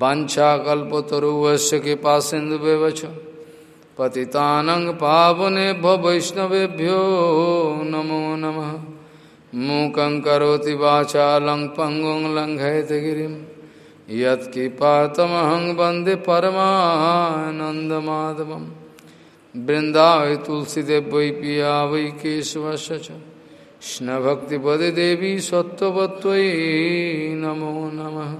वंशाकल्पतरुवश्य कृपा सिंधुवच पतितानंग पावने वैष्णवेभ्यो नमो नमः। मूक पंगुं लङ्घयतगिरिं यत्कृपातमहं वंदे परमानन्दमाधवं बृन्दावै तुलसीदेव वै पिया वै केशवस्य च देवी नमो नमः।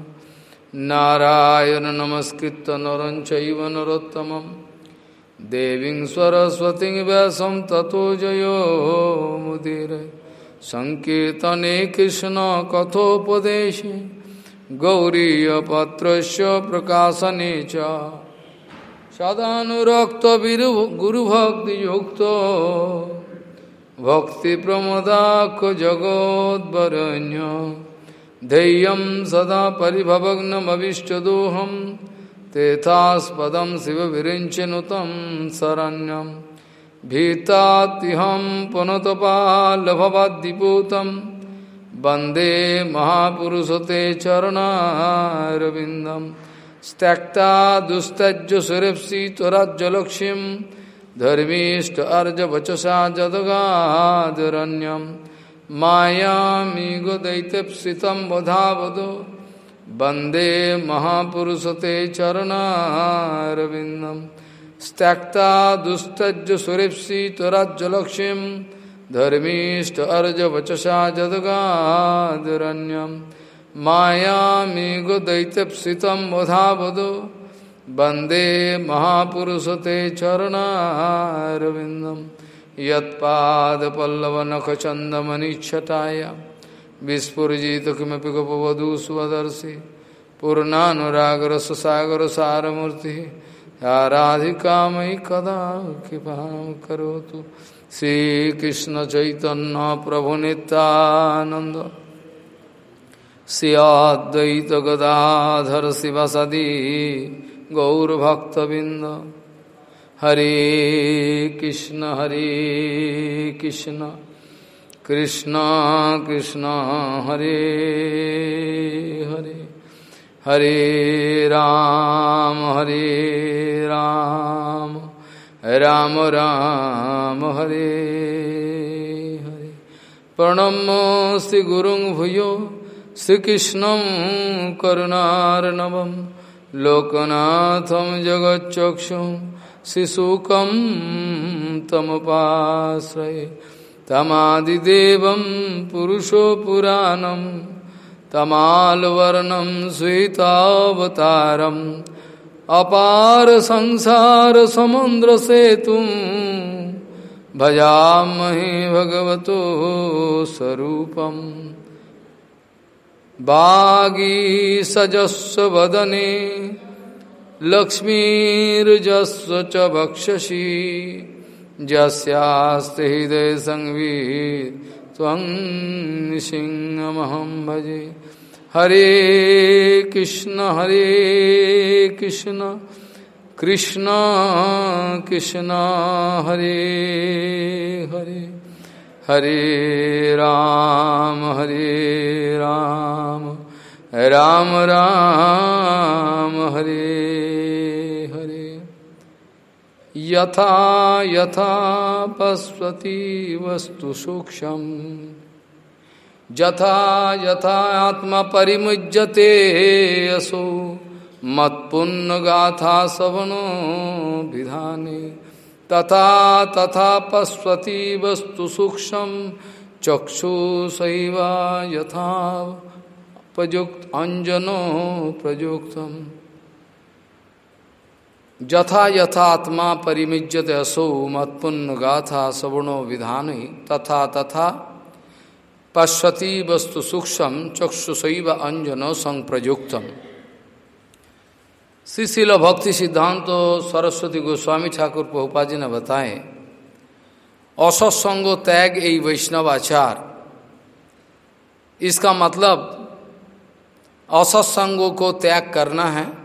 नारायण नमस्कृत नर नरोत्तमं। देवीं सरस्वतीं व्यासं ततो जयो मुदीर। सङ्कीर्तने कृष्णकथोपदेशे गौरीयपत्रस्य प्रकाशने च। सदानुरक्तगुरुभक्तियुक्तो भक्तिप्रमदाख जगोद्वरण्य ध्येयं सदा परिभवग्नमविष्टदोहं, तेथास्पदं शिवविरिञ्चनुतं शरण्यं। भीतात्यहं पुनतपालभवद्दिपूतं, वंदे महापुरुषते चरणारविन्दं। त्यक्ता दुस्तज्जुसुरेप्सि त्वराज्जलक्ष्मीं, धर्मीष्ट अर्जवचसा जदगादरण्यम्। मायामीगो दैत्यप्सितं वधावदो वंदे महापुरुषते चरणारविन्दं। त्यक्ता दुस्तज्ज सुरेप्सि त्वराज्जलक्ष्मीं। धर्मीष्ट अर्जवचसा जदगादरण्यं। मायामीगो दैत्यप्सितं वधावदो वंदे महापुरुषते चरणारविन्दम् यत्पादपल्लवनखचन्दमनिच्छटाय विस्फुजित किमपि गोपवधू स्वदर्शि पूर्णानुरागरससागरसारमूर्तिः। या राधिका मयि कदा कृपां करोतु श्रीकृष्णचैतन्यप्रभुनितानन्द श्रियाद्वैतगदाधर शिवसदी गौरभक्तबिन्द। हरे कृष्ण हरे कृष्ण कृष्ण कृष्ण, हरे हरे हरे राम हरे राम राम राम, हरे हरे। प्रणम श्री गुरुं भूयो, श्रीकृष्ण करुणार्णवं, लोकनाथं जगच्चक्षुं शिशुकं तमुपाश्रये। तमादिदेवं पुरुषो पुराणं तमालवर्णं श्वेतावतारम् अपार संसारसमुद्रसेतुं भजामहे भगवतो स्वरूपम्। बागीसजस्व वदने लक्ष्मीर्जस्व च वक्षसि जस्यास्ते हृदय संवी सिंहमहं भजे। हरे कृष्ण हरे कृष्ण कृष्ण कृष्ण, हरे हरे। हरे राम हरे राम। राम राम, हरे हरे। यथा यथा पश्वती वस्तु सूक्ष्म। यथा यथा आत्मा परिमुज्यते असो। मत्पुण्यगाथा सवनो विधाने। तथा तथा पश्वती वस्तु सूक्ष्म। चक्षुषैव यथा प्रयुक्त अंजनो प्रयुक्तम। यथा यथात्मा परिमिज्यते असो मत्पुण्य गाथा सवर्णो विधान। तथा तथा पश्यति वस्तु सूक्ष्म चक्षुषैव अंजनो संप्रयुक्तम। श्री शिल भक्ति सिद्धांत तो सरस्वती गोस्वामी ठाकुर पहुपा जी ने बताए, असत्संग त्याग यही वैष्णव आचार इसका मतलब असत्संगों को त्याग करना है।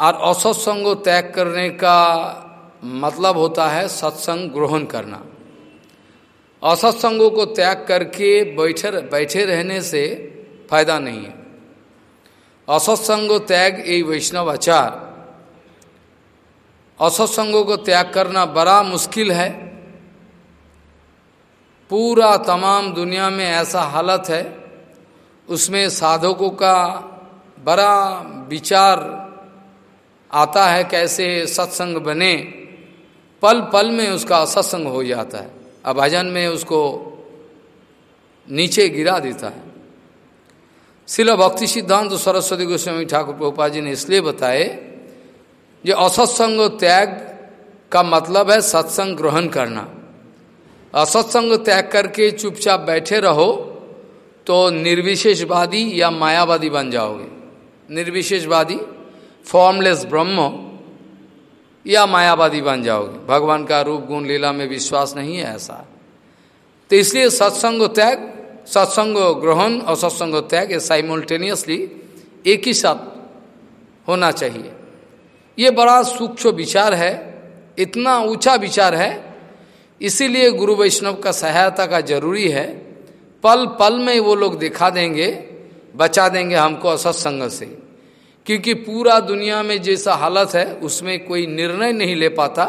और असत्संग त्याग करने का मतलब होता है सत्संग ग्रहण करना। असत्संगों को त्याग करके बैठे बैठे रहने से फ़ायदा नहीं है। असत्संग त्याग ये वैष्णव आचार। असत्संगों को त्याग करना बड़ा मुश्किल है। पूरा तमाम दुनिया में ऐसा हालत है उसमें साधकों का बड़ा विचार आता है कैसे सत्संग बने। पल पल में उसका सत्संग हो जाता है। अब भजन में उसको नीचे गिरा देता है। शिल भक्ति सिद्धांत सरस्वती गोस्वामी ठाकुर प्रभुपा जी ने इसलिए बताए जो असत्संग त्याग का मतलब है सत्संग ग्रहण करना। असत्संग त्याग करके चुपचाप बैठे रहो तो निर्विशेषवादी या मायावादी बन जाओगे। निर्विशेषवादी फॉर्मलेस ब्रह्म या मायावादी बन जाओगे। भगवान का रूप गुण लीला में विश्वास नहीं है ऐसा। तो इसलिए सत्संग त्याग, सत्संग ग्रहण और सत्संग त्याग ये साइमल्टेनियसली एक ही साथ होना चाहिए। ये बड़ा सूक्ष्म विचार है, इतना ऊँचा विचार है, इसीलिए गुरु वैष्णव का सहायता का ज़रूरी है। पल पल में वो लोग दिखा देंगे, बचा देंगे हमको असत्संग से। क्योंकि पूरा दुनिया में जैसा हालत है, उसमें कोई निर्णय नहीं ले पाता।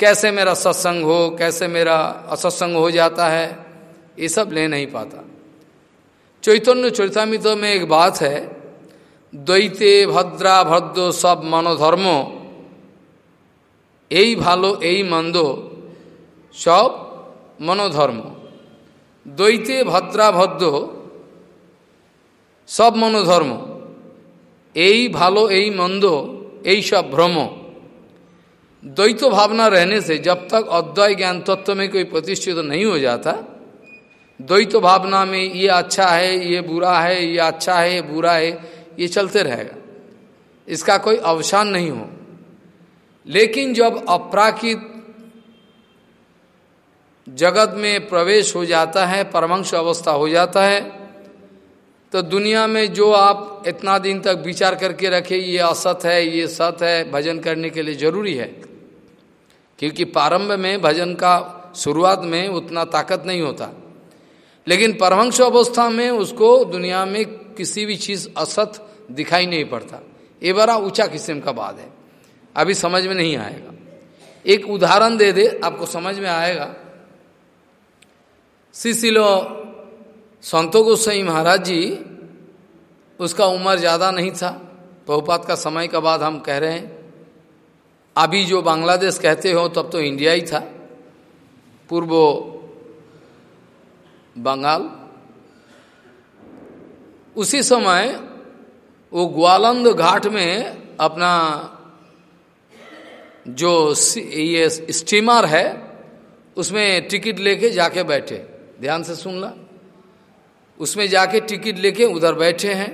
कैसे मेरा सत्संग हो, कैसे मेरा असत्संग हो जाता है, ये सब ले नहीं पाता। चैतन्य चरितमित में एक बात है, द्वैते भद्रा भद्र सब मनोधर्मो यही भालो यही मंदो, सब मनोधर्म। द्वैते भद्रा भद्र, सब मनोधर्म यही भालो यही मंदो यही सब भ्रम। द्वैत भावना रहने से जब तक अद्वैय ज्ञान तत्व में कोई प्रतिष्ठित तो नहीं हो जाता, द्वैत भावना में ये अच्छा है, ये बुरा है, ये अच्छा है, ये बुरा है, ये चलते रहेगा। इसका कोई अवसान नहीं हो। लेकिन जब अपराकित जगत में प्रवेश हो जाता है, परमंश अवस्था हो जाता है। तो दुनिया में जो आप इतना दिन तक विचार करके रखे, ये असत है, ये सत है, भजन करने के लिए ज़रूरी है। क्योंकि प्रारंभ में भजन का शुरुआत में उतना ताकत नहीं होता। लेकिन परमंश अवस्था में उसको दुनिया में किसी भी चीज़ असत दिखाई नहीं पड़ता। ये बड़ा ऊँचा किस्म का बात है। अभी समझ में नहीं आएगा। एक उदाहरण दे दे, आपको समझ में आएगा। शिशिलो संतो गोसाई महाराज जी, उसका उम्र ज़्यादा नहीं था। बहुपात का समय का बाद हम कह रहे हैं, अभी जो बांग्लादेश कहते हो, तब तो इंडिया ही था। पूर्व बंगाल। उसी समय वो ग्वालंद घाट में अपना जो ये स्टीमर है, उसमें टिकट लेके जाके बैठे। ध्यान से सुनना उसमें जाके टिकट लेके उधर बैठे हैं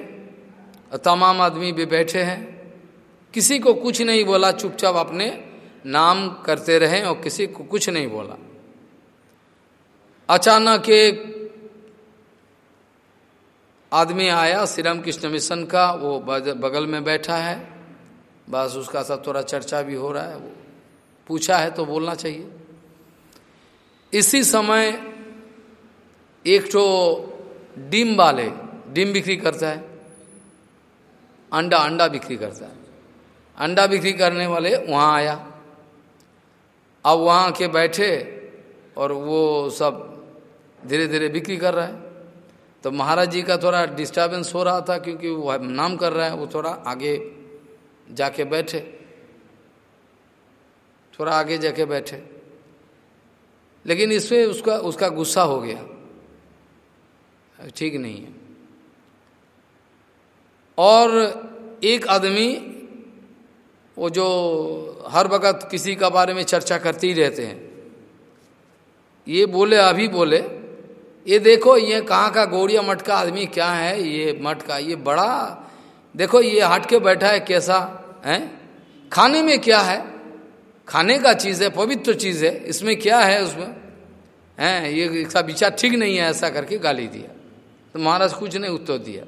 और तमाम आदमी भी बैठे हैं। किसी को कुछ नहीं बोला, चुपचाप अपने नाम करते रहे और किसी को कुछ नहीं बोला। अचानक एक आदमी आया श्री राम कृष्ण मिशन का, वो बगल में बैठा है। बस उसका सब थोड़ा चर्चा भी हो रहा है, वो पूछा है तो बोलना चाहिए। इसी समय एक तो डिम वाले, डिम बिक्री करता है, अंडा अंडा बिक्री करता है। अंडा बिक्री करने वाले वहाँ आया। अब वहाँ के बैठे और वो सब धीरे धीरे बिक्री कर रहा है। तो महाराज जी का थोड़ा डिस्टर्बेंस हो रहा था क्योंकि वो नाम कर रहा है, वो थोड़ा आगे जाके बैठे। थोड़ा आगे जाके बैठे। लेकिन इसमें उसका उसका गुस्सा हो गया। ठीक नहीं है। और एक आदमी, वो जो हर वक्त किसी का बारे में चर्चा करते ही रहते हैं। ये बोले, अभी बोले, ये देखो, ये कहाँ का गौड़िया मठ का आदमी क्या है, ये मठ का, ये बड़ा, देखो, ये हट के बैठा है, कैसा, है? खाने में क्या है? खाने का चीज़ है, पवित्र चीज़ है, इसमें क्या है उसमें? है, ये, इसका विचार ठीक नहीं है, ऐसा करके गाली दिया। तो महाराज कुछ नहीं उत्तर दिया।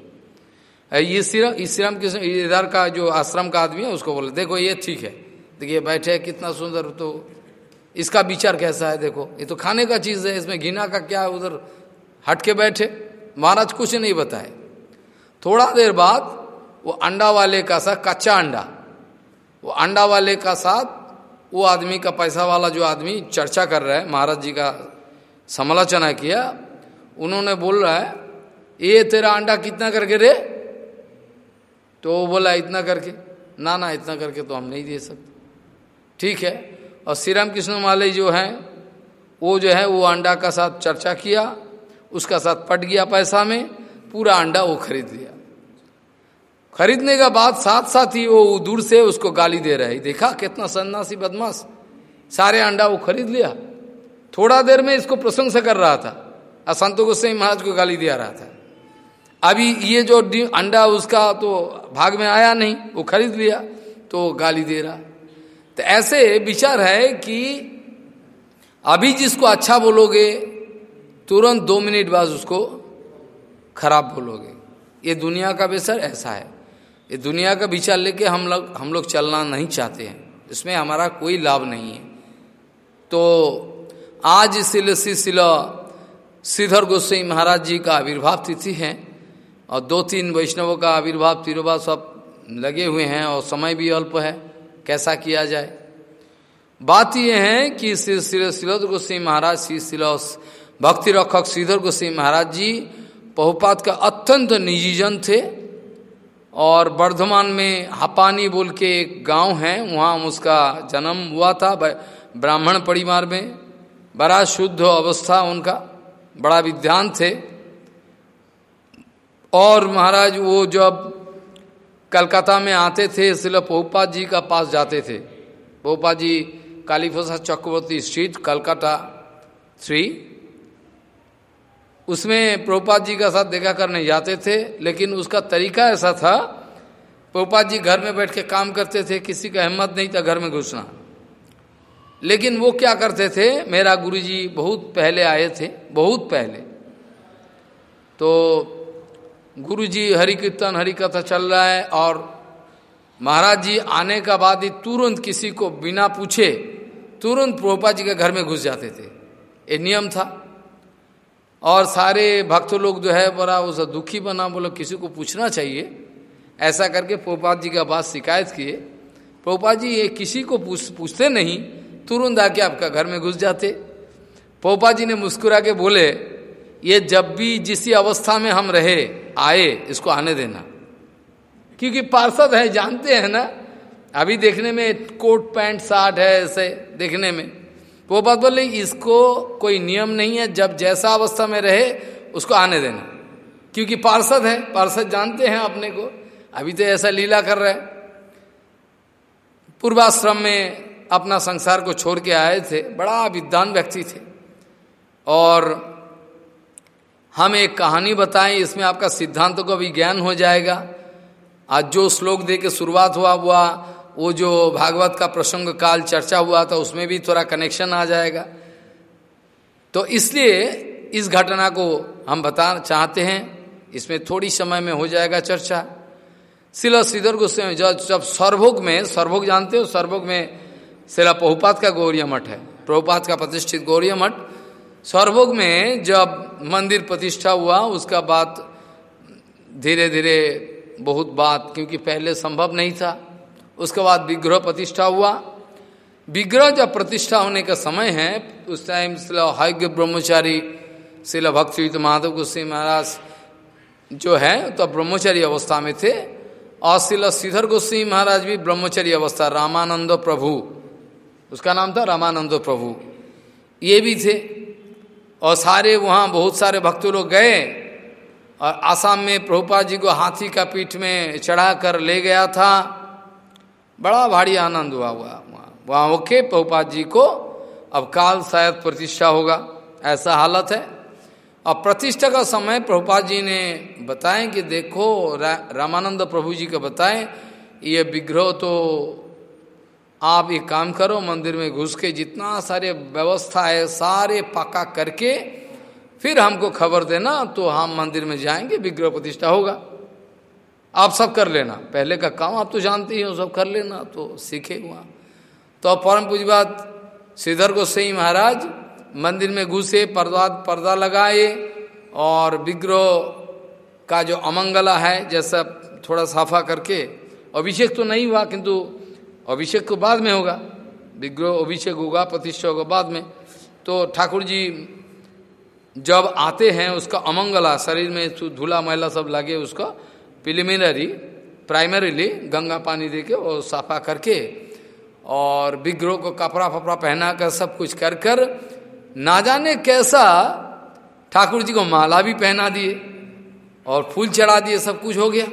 ये श्रीराम इस श्रीराम कृष्ण इधर का जो आश्रम का आदमी है, उसको बोले, देखो, ये ठीक है। देखिए, बैठे कितना सुंदर तो इसका विचार कैसा है, देखो। ये तो खाने का चीज़ है, इसमें घिना का क्या है उधर हट के बैठे? महाराज कुछ नहीं बताए। थोड़ा देर बाद वो अंडा वाले का साथ कच्चा अंडा, वो अंडा वाले का साथ वो आदमी का पैसा वाला जो आदमी चर्चा कर रहा है, महाराज जी का समालोचना किया, उन्होंने बोल रहा है ये तेरा अंडा कितना करके रे तो वो बोला, इतना करके। ना ना, इतना करके तो हम नहीं दे सकते। ठीक है। और श्री राम कृष्ण माले जो हैं, वो जो है, वो अंडा का साथ चर्चा किया, उसका साथ पट गया पैसा में, पूरा अंडा वो खरीद लिया। खरीदने का बाद साथ साथ ही वो दूर से उसको गाली दे रहे देखा, कितना सन्नासी बदमाश। सारे अंडा वो खरीद लिया। थोड़ा देर में इसको प्रशंसा कर रहा था। असंतो गोस्वाई महाराज को गाली दिया रहा था। अभी ये जो अंडा उसका तो भाग में आया नहीं, वो खरीद लिया तो गाली दे रहा। तो ऐसे विचार है कि अभी जिसको अच्छा बोलोगे, तुरंत दो मिनट बाद उसको खराब बोलोगे। ये दुनिया का विषय ऐसा है। ये दुनिया का विचार लेके हम लोग हम लोग चलना नहीं चाहते हैं। इसमें हमारा कोई लाभ नहीं है। तो आज सिलसिला श्रीधर गोस्वाई महाराज जी का आविर्भाव तिथि है। और दो तीन वैष्णवों का आविर्भाव तिरुभा सब लगे हुए हैं और समय भी अल्प है, कैसा किया जाए? बात यह है कि श्री श्री श्रीधर गोस्वाई महाराज, श्री शिला भक्ति रक्षक श्रीधर गोस्वाई महाराज जी पहुपात का अत्यंत निजीजन थे और वर्धमान में हापानी बोल के एक गाँव है, वहाँ उसका जन्म हुआ था ब्राह्मण परिवार में। बड़ा शुद्ध अवस्था उनका, बड़ा विद्वान थे। और महाराज वो जब कलकत्ता में आते थे इसलिए पहुपात जी का पास जाते थे। पहुपात जी काली प्रसाद चक्रवर्ती स्ट्रीट कलकत्ता थ्री उसमें प्रभुपाद जी का साथ देखा करने जाते थे, लेकिन उसका तरीका ऐसा था, प्रभुपाद जी घर में बैठ के काम करते थे, किसी का हिम्मत नहीं था घर में घुसना। लेकिन वो क्या करते थे, मेरा गुरुजी बहुत पहले आए थे, बहुत पहले। तो गुरुजी हरि कीर्तन हरि कथा चल रहा है और महाराज जी आने का बाद ही तुरंत किसी को बिना पूछे तुरंत प्रभुपा जी के घर में घुस जाते थे। ये नियम था। और सारे भक्त लोग जो है बड़ा उसे दुखी बना बोलो, किसी को पूछना चाहिए। ऐसा करके प्रभुपाद जी का बात शिकायत किए। प्रभुपाद जी ये किसी को पूछ, पूछते नहीं, तुरंत आके आपका घर में घुस जाते। पोपा जी ने मुस्कुरा के बोले ये जब भी जिस अवस्था में हम रहे, आए, इसको आने देना। क्योंकि पार्षद है, जानते हैं ना, अभी देखने में कोट पैंट साठ है, ऐसे देखने में। वो बात बोले, इसको कोई नियम नहीं है, जब जैसा अवस्था में रहे, उसको आने देना। क्योंकि पार्षद है, पार्षद जानते हैं अपने को। अभी तो ऐसा लीला कर रहे पूर्वाश्रम में अपना संसार को छोड़ के आए थे, बड़ा विद्वान व्यक्ति थे। और हम एक कहानी बताएँ, इसमें आपका सिद्धांतों का भी ज्ञान हो जाएगा। आज जो श्लोक दे के शुरुआत हुआ हुआ, वो जो भागवत का प्रसंग काल चर्चा हुआ था, उसमें भी थोड़ा कनेक्शन आ जाएगा। तो इसलिए इस घटना को हम बता चाहते हैं, इसमें थोड़ी समय में हो जाएगा चर्चा। शिला श्रीधर गोस्वामी, जब जब सर्वभोग में सर्वभोग जानते हो सर्वभोग में शिला पहुपात का गौरिया मठ है। प्रभुपात का प्रतिष्ठित गौरिया मठ सर्वभोग में जब मंदिर प्रतिष्ठा हुआ, उसका बाद धीरे धीरे बहुत बात, क्योंकि पहले संभव नहीं था। उसके बाद विग्रह प्रतिष्ठा हुआ। विग्रह जब प्रतिष्ठा होने का समय है, उस टाइम शिला हाग्य ब्रह्मचारी शिला भक्ति माधव गोस्वी महाराज जो है तो ब्रह्मचारी अवस्था में थे। और शिला श्रीधर गोस्वी महाराज भी ब्रह्मचारी अवस्था, रामानंद प्रभु। उसका नाम था रामानंद प्रभु। ये भी थे। और सारे वहाँ बहुत सारे भक्त लोग गए और आसाम में प्रभुपा जी को हाथी का पीठ में चढ़ा कर ले गया था। बड़ा भारी आनंद हुआ हुआ वहाँ वहाँ ओके प्रभुपाद जी को अब काल शायद प्रतिष्ठा होगा, ऐसा हालत है। अब प्रतिष्ठा का समय प्रभुपाद जी ने बताएँ कि देखो रामानंद प्रभु जी को बताएँ, ये विग्रह तो आप एक काम करो, मंदिर में घुस के जितना सारे व्यवस्था है, सारे पक्का करके फिर हमको खबर देना तो हम मंदिर में जाएँगे, विग्रह प्रतिष्ठा होगा। आप सब कर लेना। पहले का काम आप तो जानते ही हो, सब कर लेना तो सीखे हुआ। तो अब परम पूज बात, श्रीधर गोस्वी महाराज मंदिर में घुसे, पर्दा पर्दा लगाए और विग्रह का जो अमंगला है, जैसा थोड़ा साफा करके, अभिषेक तो नहीं हुआ, किंतु अभिषेक को बाद में होगा। विग्रह अभिषेक होगा, प्रतिष्ठा होगा बाद में। तो ठाकुर जी जब आते हैं, उसका अमंगला, शरीर में धूला मैला सब लगे उसका प्रिलिमिनरी प्राइमरीली गंगा पानी दे के और साफा करके और विग्रह को कपड़ा फपड़ा पहना कर सब कुछ कर कर, ना जाने कैसा ठाकुर जी को माला भी पहना दिए और फूल चढ़ा दिए, सब कुछ हो गया।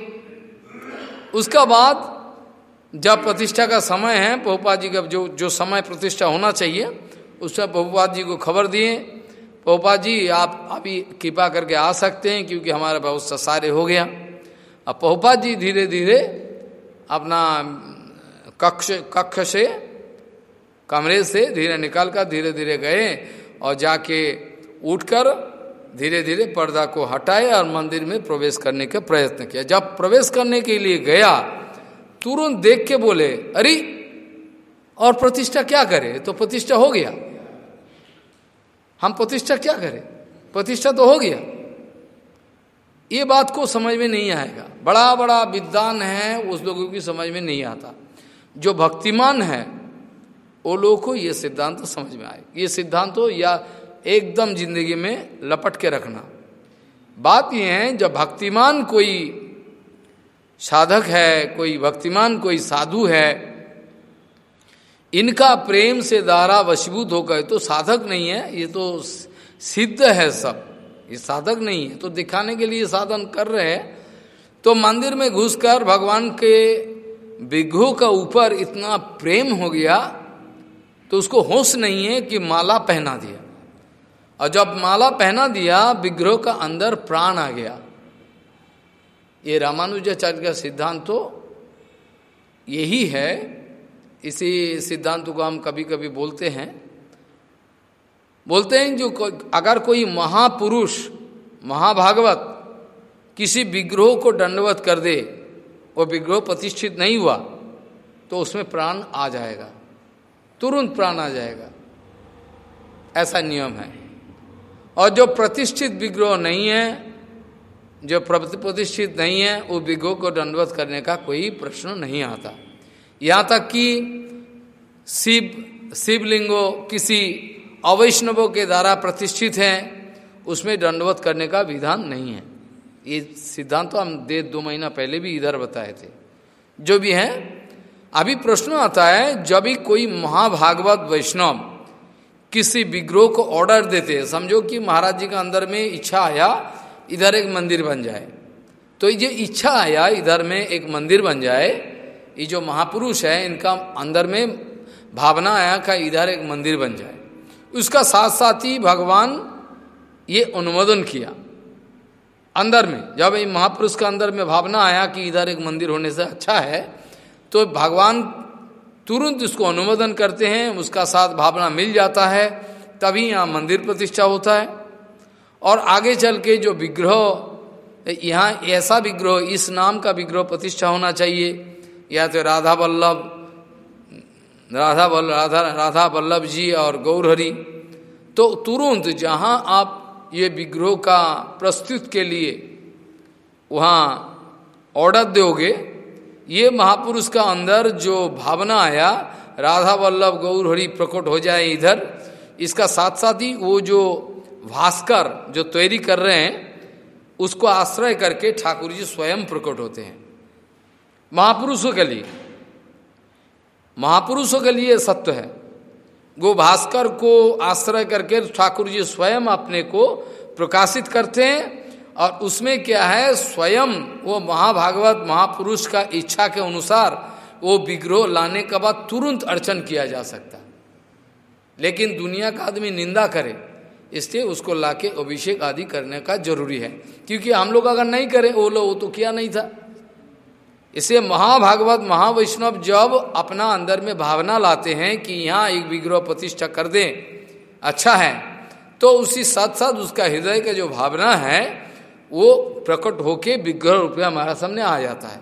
उसका बाद जब प्रतिष्ठा का समय है पहुपात जी का जो जो समय प्रतिष्ठा होना चाहिए, उसमें पहुपात जी को खबर दिए। पहुपात जी, आप अभी कृपा करके आ सकते हैं क्योंकि हमारा व्यवस्था सारे हो गया। अब पहुपात जी धीरे धीरे अपना कक्ष कक्ष से, कमरे से धीरे निकाल कर धीरे धीरे गए और जाके उठकर धीरे धीरे पर्दा को हटाए और मंदिर में प्रवेश करने का प्रयत्न किया। जब प्रवेश करने के लिए गया तुरंत देख के बोले, अरे, और प्रतिष्ठा क्या करे? तो प्रतिष्ठा हो गया। हम प्रतिष्ठा क्या करें? प्रतिष्ठा तो हो गया। ये बात को समझ में नहीं आएगा। बड़ा बड़ा विद्वान है, उस लोगों की समझ में नहीं आता। जो भक्तिमान है, वो लोगों को ये सिद्धांत तो समझ में आए। ये सिद्धांत तो या एकदम ज़िंदगी में लपट के रखना। बात यह है, जब भक्तिमान कोई साधक है, कोई भक्तिमान, कोई साधु है, इनका प्रेम से दारा वशीभूत होकर तो साधक नहीं है, ये तो सिद्ध है सब। ये साधक नहीं है तो दिखाने के लिए साधन कर रहे हैं। तो मंदिर में घुसकर भगवान के विघ्रों का ऊपर इतना प्रेम हो गया तो उसको होश नहीं है कि माला पहना दिया। और जब माला पहना दिया, विग्रह का अंदर प्राण आ गया। ये रामानुजाचार्य का सिद्धांत तो यही है इसी सिद्धांत को हम कभी कभी बोलते हैं। बोलते हैं जो को, अगर कोई महापुरुष महाभागवत किसी विग्रोह को दंडवत कर दे वो विग्रोह प्रतिष्ठित नहीं हुआ तो उसमें प्राण आ जाएगा। तुरंत प्राण आ जाएगा। ऐसा नियम है। और जो प्रतिष्ठित विग्रह नहीं है जो प्रतिष्ठित नहीं है, वो विग्रह को दंडवत करने का कोई प्रश्न नहीं आता। यहाँ तक कि शिव, शिवलिंगो, किसी अवैष्णवों के द्वारा प्रतिष्ठित है, उसमें दंडवत करने का विधान नहीं है। ये सिद्धांत तो हम दे, दो महीना पहले भी इधर बताए थे। जो भी है, अभी प्रश्न आता है, जब भी कोई महाभागवत वैष्णव किसी विग्रोह को ऑर्डर देते समझो कि महाराज जी के अंदर में इच्छा आया इधर एक मंदिर बन जाए। तो ये इच्छा आया इधर में एक मंदिर बन जाए, ये जो महापुरुष है, इनका अंदर में भावना आया का इधर एक मंदिर बन जाए। उसका साथ साथ ही भगवान ये अनुमोदन किया। अंदर में, जब ये महापुरुष का अंदर में भावना आया कि इधर एक मंदिर होने से अच्छा है तो भगवान तुरंत उसको अनुमोदन करते हैं, उसका साथ भावना मिल जाता है, तभी यहाँ मंदिर प्रतिष्ठा होता है। और आगे चल के जो विग्रह, यहाँ ऐसा विग्रह, इस नाम का विग्रह प्रतिष्ठा होना चाहिए। या तो राधा वल्लभ राधा वल्लभ राधा राधा वल्लभ जी और गौरहरी। तो तुरंत जहाँ आप ये विग्रह का प्रस्तुत के लिए वहाँ ऑर्डर दोगे, ये महापुरुष का अंदर जो भावना आया, राधा वल्लभ गौरहरी प्रकट हो जाए इधर, इसका साथ साथ ही वो जो भास्कर जो तैयारी कर रहे हैं, उसको आश्रय करके ठाकुर जी स्वयं प्रकट होते हैं। महापुरुषों के लिए। महापुरुषों के लिए सत्य है। गो भास्कर को आश्रय करके ठाकुर जी स्वयं अपने को प्रकाशित करते हैं और उसमें क्या है, स्वयं वो महाभागवत महापुरुष का इच्छा के अनुसार वो विग्रह लाने के बाद तुरंत अर्चन किया जा सकता। लेकिन दुनिया का आदमी निंदा करे। इसलिए उसको लाके अभिषेक आदि करने का ज़रूरी है। क्योंकि हम लोग अगर नहीं करें वो लोग वो तो किया नहीं था। इसे महाभागवत, महावैष्णव जब अपना अंदर में भावना लाते हैं कि यहाँ एक विग्रह प्रतिष्ठा कर दें अच्छा है तो उसी साथ साथ उसका हृदय का जो भावना है, वो प्रकट होके विग्रह रुपये हमारा सामने आ जाता है।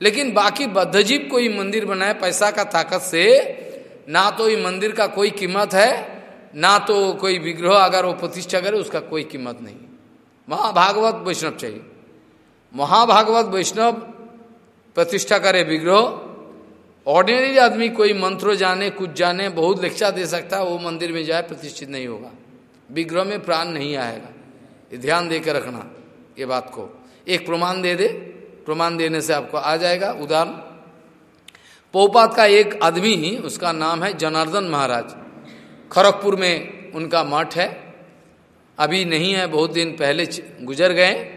लेकिन बाकी बद्धजीव कोई मंदिर बनाए, पैसा का ताकत से, ना तो ये मंदिर का कोई कीमत है ना तो कोई विग्रह अगर वो प्रतिष्ठा करे, उसका कोई कीमत नहीं। महाभागवत वैष्णव चाहिए। महाभागवत वैष्णव प्रतिष्ठा करे विग्रह ऑर्डिनरी आदमी कोई मंत्र जाने, कुछ जाने, बहुत लेक्चा दे सकता है, वो मंदिर में जाए, प्रतिष्ठित नहीं होगा। विग्रह में प्राण नहीं आएगा। ये ध्यान देकर रखना, ये बात को। एक प्रमाण दे दे, प्रमाण देने से आपको आ जाएगा, उदाहरण। पोपात का एक आदमी, उसका नाम है जनार्दन महाराज। खड़गपुर में उनका मठ है। अभी नहीं है, बहुत दिन पहले गुजर गए।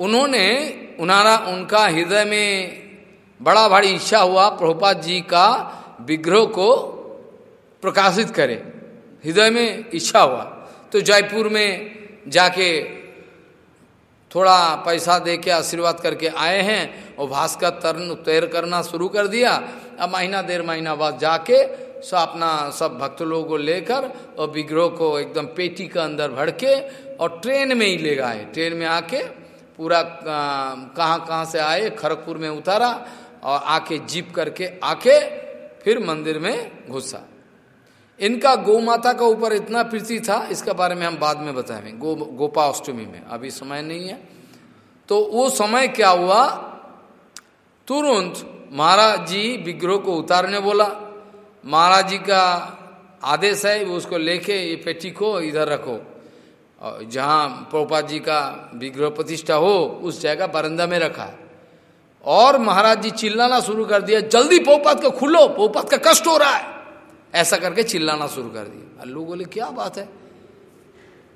उन्होंने उनारा, उनका हृदय में बड़ा भारी इच्छा हुआ, प्रभुपाद जी का विग्रह को प्रकाशित करें। हृदय में इच्छा हुआ। तो जयपुर में जाके थोड़ा पैसा दे के आशीर्वाद करके आए हैं और भास्कर तरण तैर करना शुरू कर दिया। अब महीना देर महीना बाद जाके सब अपना सब भक्त लोगों को लेकर और विग्रह को एकदम पेटी के अंदर भर के और ट्रेन में ही ले गए ट्रेन में आके पूरा कहाँ कहाँ से आए? खड़गपुर में उतारा और आके जीप करके आके फिर मंदिर में घुसा। इनका गौ माता का ऊपर इतना प्रीति था, इसके बारे में हम बाद में बताएँगे। गो गोपा अष्टमी में, अभी समय नहीं है। तो वो समय क्या हुआ? तुरंत महाराज जी विग्रह को उतारने बोला। महाराज जी का आदेश है, वो उसको लेके ये पेटी को इधर रखो। और जहाँ प्रभुपाद जी का विग्रह प्रतिष्ठा हो, उस जगह बरंदा में रखा। और महाराज जी चिल्लाना शुरू कर दिया, जल्दी पोपात को खुलो पोपात का कष्ट हो रहा है। ऐसा करके चिल्लाना शुरू कर दिया। अल्लू बोले क्या बात है?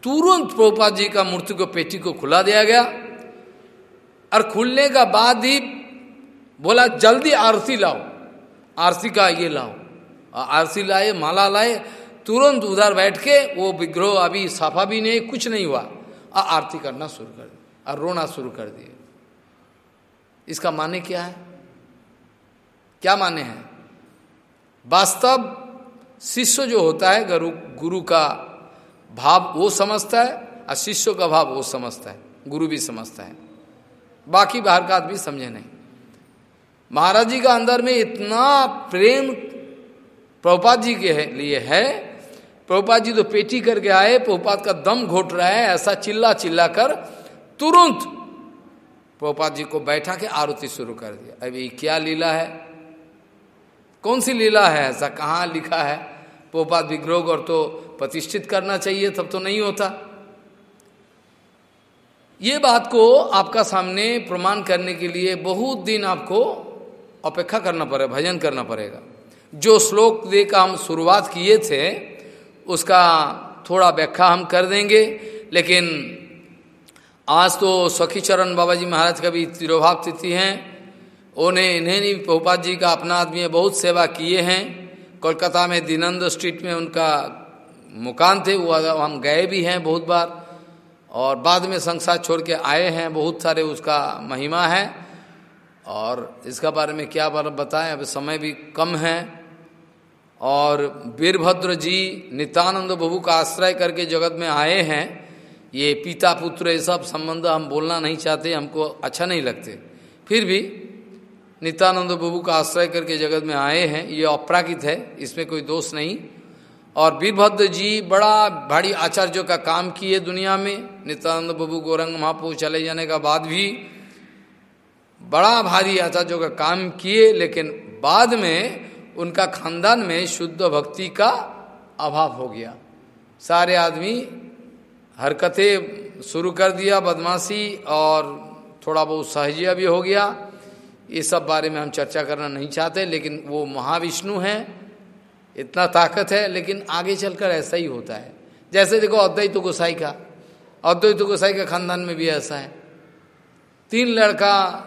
तुरंत प्रभुपाद जी का मूर्ति को, पेटी को खुला दिया गया। और खुलने का बाद ही बोला, जल्दी आरती लाओ। आरती का ये लाओ। आरती लाए, माला लाए, तुरंत उधर बैठ के वो विग्रह अभी साफा भी नहीं, कुछ नहीं हुआ। और आरती करना शुरू कर दिया और रोना शुरू कर दिए। इसका माने क्या है? क्या माने हैं? वास्तव शिष्य जो होता है, गुरु गुरु का भाव वो समझता है, और शिष्य का भाव वो समझता है, गुरु भी समझता है। बाकी बाहर का आदमी समझे नहीं। महाराज जी का अंदर में इतना प्रेम प्रभुपाद जी के लिए है। प्रभुपाद जी तो पेटी करके आए, प्रभुपाद का दम घोट रहा है, ऐसा चिल्ला चिल्ला कर तुरंत प्रभुपाद जी को बैठा के आरती शुरू कर दिया। अभी क्या लीला है? कौन सी लीला है? ऐसा कहाँ लिखा है? पोपात विग्रोह और तो प्रतिष्ठित करना चाहिए, तब तो नहीं होता। ये बात को आपका सामने प्रमाण करने के लिए बहुत दिन आपको अपेक्षा करना पड़ेगा भजन करना पड़ेगा। जो श्लोक दे का हम शुरुआत किए थे, उसका थोड़ा व्याख्या हम कर देंगे। लेकिन आज तो सखी चरण बाबा जी महाराज का भी तिरोभाव तिथि हैं। उन्हें, इन्हें नहीं प्रभुपाद जी का अपना आदमी बहुत सेवा किए हैं। कोलकाता में दीनंद स्ट्रीट में उनका मुकान थे, वो हम गए भी हैं बहुत बार। और बाद में संसार छोड़ के आए हैं, बहुत सारे उसका महिमा है। और इसका बारे में क्या बताएँ, अब समय भी कम है। और वीरभद्र जी नित्यानंद प्रभु का आश्रय करके जगत में आए हैं, ये पिता पुत्र, ये सब संबंध हम बोलना नहीं चाहते, हमको अच्छा नहीं लगते। फिर भी नित्यानंद प्रभु का आश्रय करके जगत में आए हैं, ये अपराकित है, इसमें कोई दोष नहीं। और वीरभद्र जी बड़ा भारी आचार्यों का काम किए दुनिया में नित्यानंद प्रभु गौरंग महाप्रभु चले जाने का बाद भी बड़ा भारी आचार्यों का काम किए, लेकिन बाद में उनका खानदान में शुद्ध भक्ति का अभाव हो गया। सारे आदमी हरकतें शुरू कर दिया, बदमाशी और थोड़ा बहुत सहजिया भी हो गया। ये सब बारे में हम चर्चा करना नहीं चाहते, लेकिन वो महाविष्णु हैं, इतना ताकत है, लेकिन आगे चलकर ऐसा ही होता है। जैसे देखो अद्वैत गोसाई का, अद्वैत गोसाई का खानदान में भी ऐसा है। तीन लड़का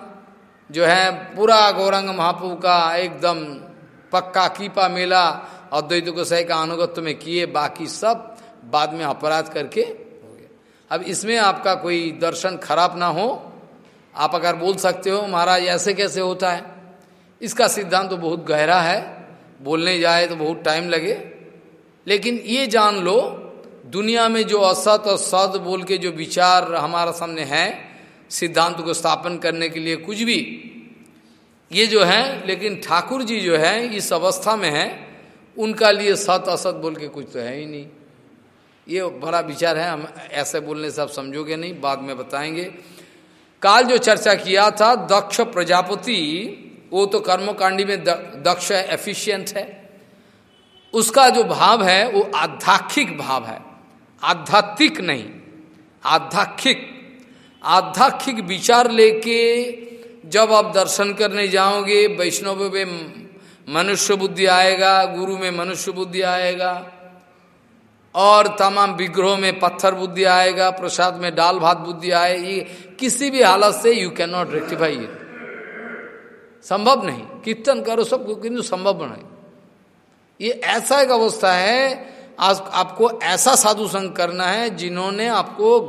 जो है, पूरा गौरंग महाप्रभु का एकदम पक्का कीपा मेला अद्वैत गोसाई का अनुगत्य में किए, बाकी सब बाद में अपराध करके हो गया। अब इसमें आपका कोई दर्शन खराब ना हो। आप अगर बोल सकते हो, महाराज, ऐसे कैसे होता है? इसका सिद्धांत तो बहुत गहरा है। बोलने जाए तो बहुत टाइम लगे। लेकिन ये जान लो, दुनिया में जो असत और सद बोल के जो विचार हमारा सामने हैं, सिद्धांत को स्थापन करने के लिए कुछ भी ये जो है, लेकिन ठाकुर जी जो है, इस अवस्था में है, उनका लिए सत असत बोल के कुछ तो है ही नहीं। ये बड़ा विचार है, हम ऐसे बोलने से आप समझोगे नहीं, बाद में बताएँगे। काल जो चर्चा किया था, दक्ष प्रजापति, वो तो कर्मकांडी में दक्ष है एफिशिएंट है। उसका जो भाव है, वो आध्यात्मिक भाव है। आध्यात्मिक नहीं, आध्यात्मिक। आध्यात्मिक विचार लेके जब आप दर्शन करने जाओगे, वैष्णव में मनुष्य बुद्धि आएगा, गुरु में मनुष्य बुद्धि आएगा, और तमाम विग्रहों में पत्थर बुद्धि आएगा, प्रसाद में दाल भात बुद्धि आएगी किसी भी हालत से you can not rectify it संभव नहीं। कीर्तन करो सब किंतु संभव नहीं। ये ऐसा एक अवस्था है, आज आपको ऐसा साधु संग करना है, जिन्होंने आपको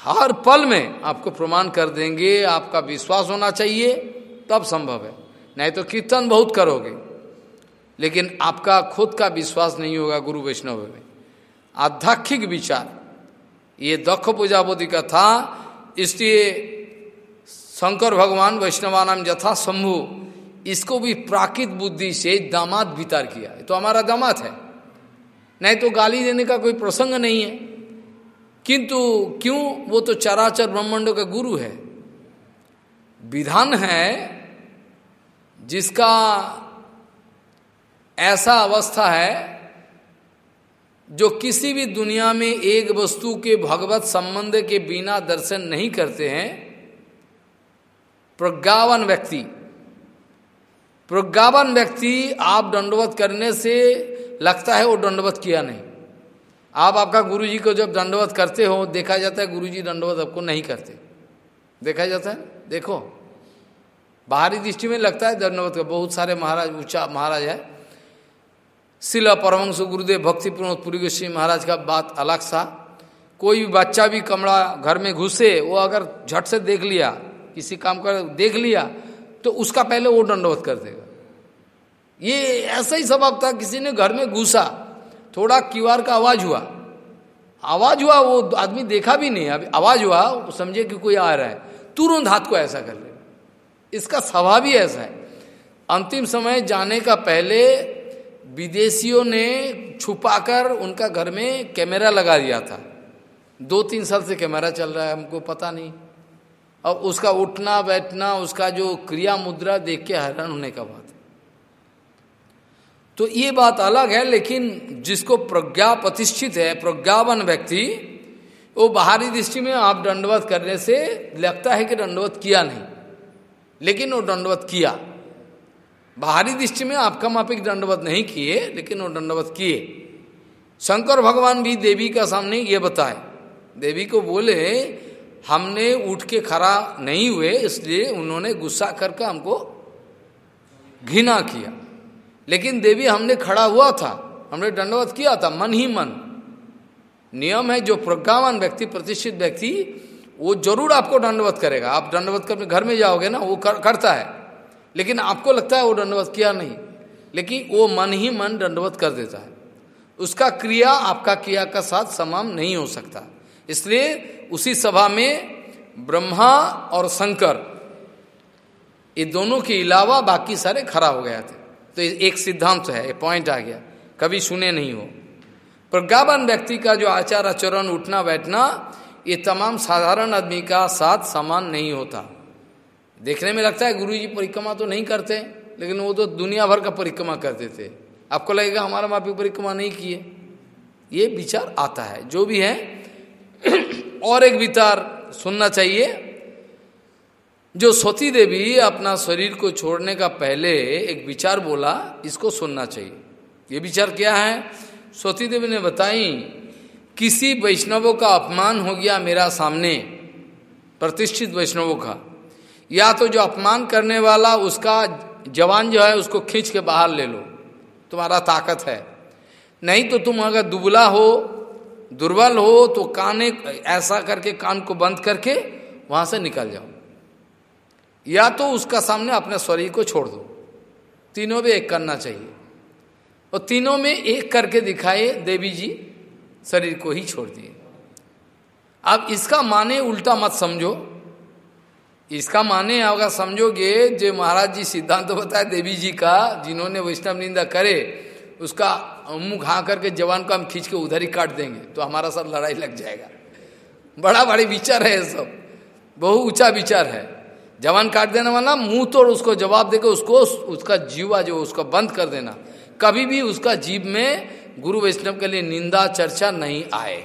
हर पल में आपको प्रमाण कर देंगे, आपका विश्वास होना चाहिए, तब संभव है। नहीं तो कीर्तन बहुत करोगे। लेकिन आपका खुद का विश्वास नहीं होगा गुरु वैष्णव में। आध्यात्मिक विचार, ये दक्ष पूजाबोधि का था इसलिए शंकर भगवान वैष्णवानाम जथा शंभु, इसको भी प्राकृत बुद्धि से दामाद वितार किया तो हमारा दामाद है। नहीं तो गाली देने का कोई प्रसंग नहीं है। किंतु क्यों? वो तो चराचर ब्रह्मांडों का गुरु है। विधान है जिसका ऐसा अवस्था है जो किसी भी दुनिया में एक वस्तु के भगवत संबंध के बिना दर्शन नहीं करते हैं। प्रज्ञावन व्यक्ति प्रज्ञावन व्यक्ति आप दंडवत करने से लगता है वो दंडवत किया नहीं। आप आपका गुरुजी को जब दंडवत करते हो, देखा जाता है गुरुजी दंडवत आपको नहीं करते। देखा जाता है? देखो। बाहरी दृष्टि में लगता है दंडवत का। बहुत सारे महाराज ऊँचा महाराज है। शिला परमंश गुरुदेव भक्ति पुरी गोस्वी महाराज का बात अलग सा। कोई भी बच्चा भी कमरा घर में घुसे, वो अगर झट से देख लिया, किसी काम कर, देख लिया तो उसका पहले वो दंडवत कर देगा। ये ऐसा ही स्वभाव था, किसी ने घर में घुसा। थोड़ा क्यूआर का आवाज़ हुआ। आवाज़ हुआ, वो आदमी देखा भी नहीं। अभी आवाज़ हुआ समझे कि कोई आ रहा है। तुरंत हाथ को ऐसा कर ले। इसका स्वभाव ही ऐसा है। अंतिम समय जाने का पहले विदेशियों ने छुपाकर उनका घर में कैमरा लगा दिया था। दो तीन साल से कैमरा चल रहा है, हमको पता नहीं। और उसका उठना, बैठना, उसका जो क्रिया मुद्रा देख के हैरान होने का बात है। तो ये बात अलग है, लेकिन जिसको प्रज्ञा प्रतिष्ठित है, प्रज्ञावन व्यक्ति, वो बाहरी दृष्टि में आप दंडवत करने से लगता है कि दंडवत किया नहीं, लेकिन वो दंडवत किया। बाहरी दृष्टि में आपका मापिक दंडवत नहीं किए, लेकिन वो दंडवत किए। शंकर भगवान भी देवी का सामने ये बताए। देवी को बोले, हमने उठ के खड़ा नहीं हुए, इसलिए उन्होंने गुस्सा करके हमको घृणा किया। लेकिन देवी हमने खड़ा हुआ था हमने दंडवत किया था मन ही मन। नियम है जो प्रज्ञावान व्यक्ति प्रतिष्ठित व्यक्ति वो ज़रूर आपको दंडवत करेगा। आप दंडवत कर घर में जाओगे ना वो कर, करता है। लेकिन आपको लगता है वो दंडवत किया नहीं। लेकिन वो मन ही मन दंडवत कर देता है। उसका क्रिया आपका क्रिया का साथ समान नहीं हो सकता। इसलिए उसी सभा में ब्रह्मा और शंकर ये दोनों के अलावा बाकी सारे खड़ा हो गया थे तो एक सिद्धांत है पॉइंट आ गया। कभी सुने नहीं हो। प्रज्ञापन व्यक्ति का जो आचार आचरण, उठना, बैठना, ये तमाम साधारण आदमी का साथ समान नहीं होता। देखने में लगता है गुरु जी परिक्रमा तो नहीं करते, लेकिन वो तो दुनिया भर का परिक्रमा करते थे। आपको लगेगा, हमारा मापी परिक्रमा नहीं किए। ये विचार आता है। जो भी है, और एक विचार सुनना चाहिए। जो सती देवी अपना शरीर को छोड़ने का पहले एक विचार बोला, इसको सुनना चाहिए। ये विचार क्या है? सती देवी ने बताई, किसी वैष्णवों का अपमान हो गया मेरा सामने, प्रतिष्ठित वैष्णवों का। या तो जो अपमान करने वाला, उसका जवान जो है, उसको खींच के बाहर ले लो। तुम्हारा ताकत है। नहीं तो तुम अगर दुबला हो, दुर्बल हो तो काने ऐसा करके, कान को बंद करके वहाँ से निकल जाओ। या तो उसका सामने अपने शरीर को छोड़ दो। तीनों में एक करना चाहिए। और तीनों में एक करके दिखाए देवी जी, शरीर को ही छोड़ दिए। अब इसका माने उल्टा मत समझो। इसका माने अगर समझोगे, जो महाराज जी सिद्धांत तो बताया देवी जी का, जिन्होंने वैष्णव निंदा करे, उसका मुँह खा करके जवान को हम खींच के उधर ही काट देंगे तो हमारा सब लड़ाई लग जाएगा। बड़ा बड़ी विचार है सब। बहु ऊँचा विचार है। जवान काट देने वाला, मुँह तोड़ उसको जवाब देकर उसको, उसका जीवा जो उसको बंद कर देना। कभी भी उसका जीव में गुरु वैष्णव के लिए निंदा, चर्चा नहीं आए।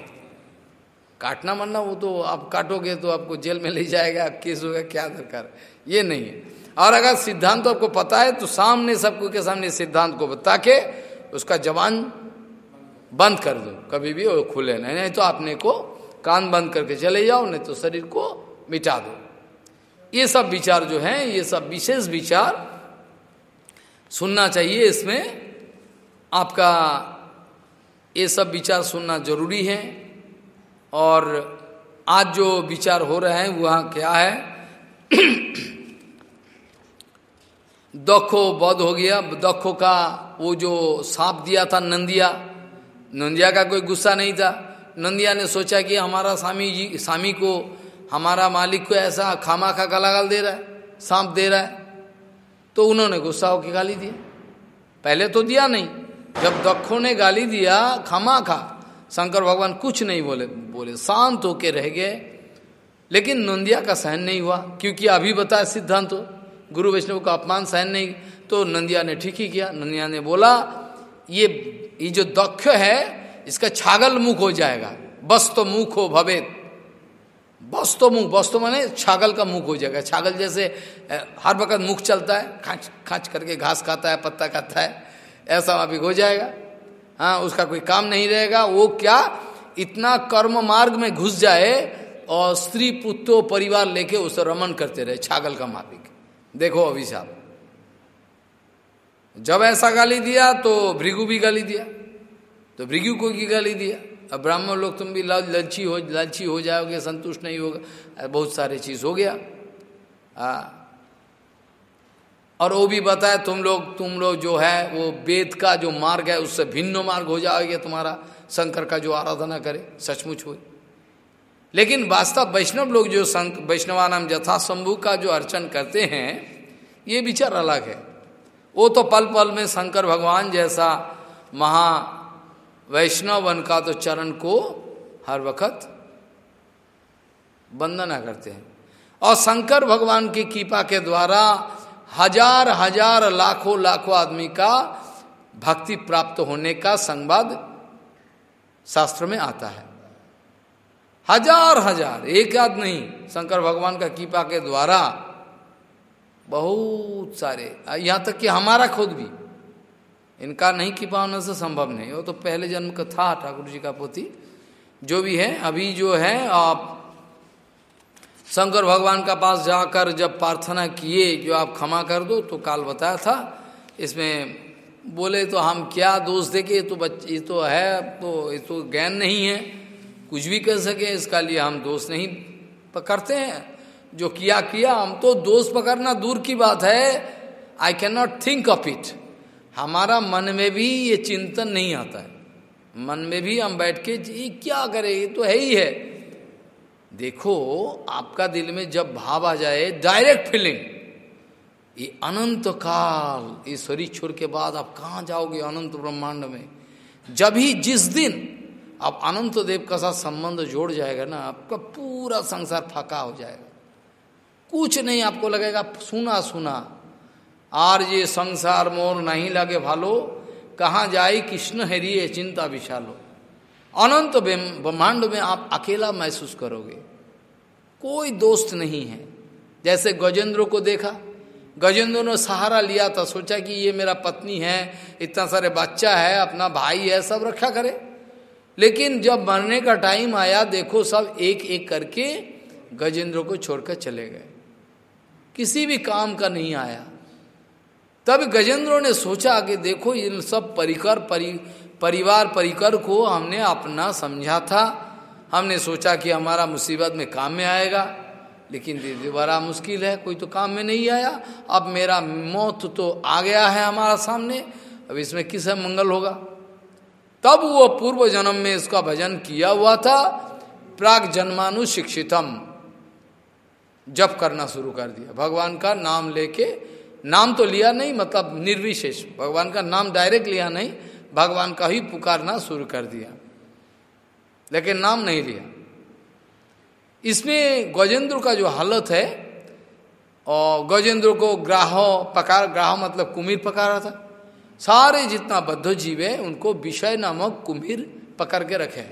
काटना मरना, वो तो आप काटोगे तो आपको जेल में ले जाएगा केस होगा, क्या दरकार। ये नहीं है। और अगर सिद्धांत तो आपको पता है तो सामने सबको के सामने सिद्धांत को बता के उसका जवान बंद कर दो। कभी भी वो खुले नहीं नहीं तो आपने को कान बंद करके चले जाओ, नहीं तो शरीर को मिटा दो। ये सब विचार जो हैं, ये सब विशेष विचार सुनना चाहिए इसमें। आपका ये सब विचार सुनना ज़रूरी है। और आज जो विचार हो रहे हैं, वह क्या है? दखो बध हो गया। दखो का वो जो सांप दिया था नंदिया नंदिया का कोई गुस्सा नहीं था। नंदिया ने सोचा कि हमारा स्वामी जी स्वामी को हमारा मालिक को ऐसा खामा खा गाल दे रहा है, सांप दे रहा है। तो उन्होंने गुस्सा होकर गाली दिया। पहले तो दिया नहीं। जब दखो ने गाली दिया खामा खा शंकर भगवान कुछ नहीं बोले बोले, शांत होके रह गए। लेकिन नंदिया का सहन नहीं हुआ, क्योंकि अभी बताया सिद्धांत तो गुरु वैष्णव का अपमान सहन नहीं तो नंदिया ने ठीक ही किया। नंदिया ने बोला, ये ये जो दक्ष है, इसका छागल मुख हो जाएगा। बस तो मुख हो भवे बस तो मुख बस तो माने छागल का मुख हो जाएगा छागल जैसे हर वक्त मुख चलता है, खाच खाच करके घास खाता है, पत्ता खाता है, ऐसा अभी हो जाएगा। हाँ उसका कोई काम नहीं रहेगा। वो क्या इतना कर्म मार्ग में घुस जाए और स्त्री पुत्रो परिवार लेके उसे रमन करते रहे, छागल का मापिक देखो अभिशाप जब ऐसा गाली दिया तो भृगु भी गाली दिया तो भृगु को की गाली दिया। अब ब्राह्मण लोग तुम भी ललची हो लालची हो जाओगे, संतुष्ट नहीं होगा। बहुत सारे चीज़ हो गया। हाँ। और वो भी बताए तुम लोग तुम लोग जो है, वो वेद का जो मार्ग है, उससे भिन्न मार्ग हो जाएगा तुम्हारा। शंकर का जो आराधना करे, सचमुच हो लेकिन वास्तव वैष्णव लोग जो वैष्णवानाम जथा शंभु का जो अर्चन करते हैं, ये विचार अलग है। वो तो पल पल में शंकर भगवान जैसा महा वैष्णव वन का तो चरण को हर वक्त वंदना करते हैं। और शंकर भगवान की कृपा के द्वारा हज़ार हज़ार लाखों लाखों आदमी का भक्ति प्राप्त होने का संवाद शास्त्र में आता है। हज़ार हज़ार, एक आध नहीं, शंकर भगवान का कृपा के द्वारा बहुत सारे, यहाँ तक कि हमारा खुद भी। इनका नहीं कृपा होने से संभव नहीं। वो तो पहले जन्म का था ठाकुर जी का पोती। जो भी है, अभी जो है, आप शंकर भगवान का पास जाकर जब प्रार्थना किए जो आप क्षमा कर दो तो काल बताया था। इसमें बोले तो हम क्या दोष देखे तो बच्चे ये तो है तो ये तो ज्ञान नहीं है। कुछ भी कर सके, इसका लिए हम दोष नहीं पकड़ते हैं। जो किया किया, हम तो दोष पकड़ना दूर की बात है। I can not think of it हमारा मन में भी ये चिंतन नहीं आता है। मन में भी हम बैठ के ये क्या करें? ये तो है ही है। देखो, आपका दिल में जब भाव आ जाए डायरेक्ट फीलिंग ये अनंत काल, ये शरीर छोड़ के बाद आप कहाँ जाओगे अनंत ब्रह्मांड में? जब ही जिस दिन आप अनंत देव का साथ संबंध जोड़ जाएगा ना, आपका पूरा संसार फाका हो जाएगा। कुछ नहीं आपको लगेगा, सुना सुना। आर ये संसार मोर नहीं लगे भालो, कहाँ जाए कृष्ण हरिये चिंता विशालो। अनंत ब्रह्मांड में आप अकेला महसूस करोगे। कोई दोस्त नहीं है। जैसे गजेंद्र को देखा, गजेंद्र ने सहारा लिया था, सोचा कि ये मेरा पत्नी है, इतना सारे बच्चा है, अपना भाई है, सब रखा करे। लेकिन जब मरने का टाइम आया, देखो सब एक एक करके गजेंद्र को छोड़कर चले गए। किसी भी काम का नहीं आया। तब गजेंद्रों ने सोचा कि देखो, इन सब परिकर, परि, परिवार परिकर को हमने अपना समझा था। हमने सोचा कि हमारा मुसीबत में काम में आएगा, लेकिन दीदी बड़ा मुश्किल है, कोई तो काम में नहीं आया। अब मेरा मौत तो आ गया है हमारा सामने, अब इसमें किस मंगल होगा? तब वो पूर्व जन्म में इसका भजन किया हुआ था, प्राग जन्मानुशिक्षितम, जप करना शुरू कर दिया। भगवान का नाम लेके नाम तो लिया नहीं मतलब निर्विशेष। भगवान का नाम डायरेक्ट लिया नहीं, भगवान का ही पुकारना शुरू कर दिया। लेकिन नाम नहीं लिया। इसमें गजेंद्र का जो हालत है, और गजेंद्र को ग्राह, पकार, ग्राह मतलब कुमीर पकारा था। सारे जितना बद्ध जीव है, उनको विषय नामक कुम्भीर पकड़ के रखे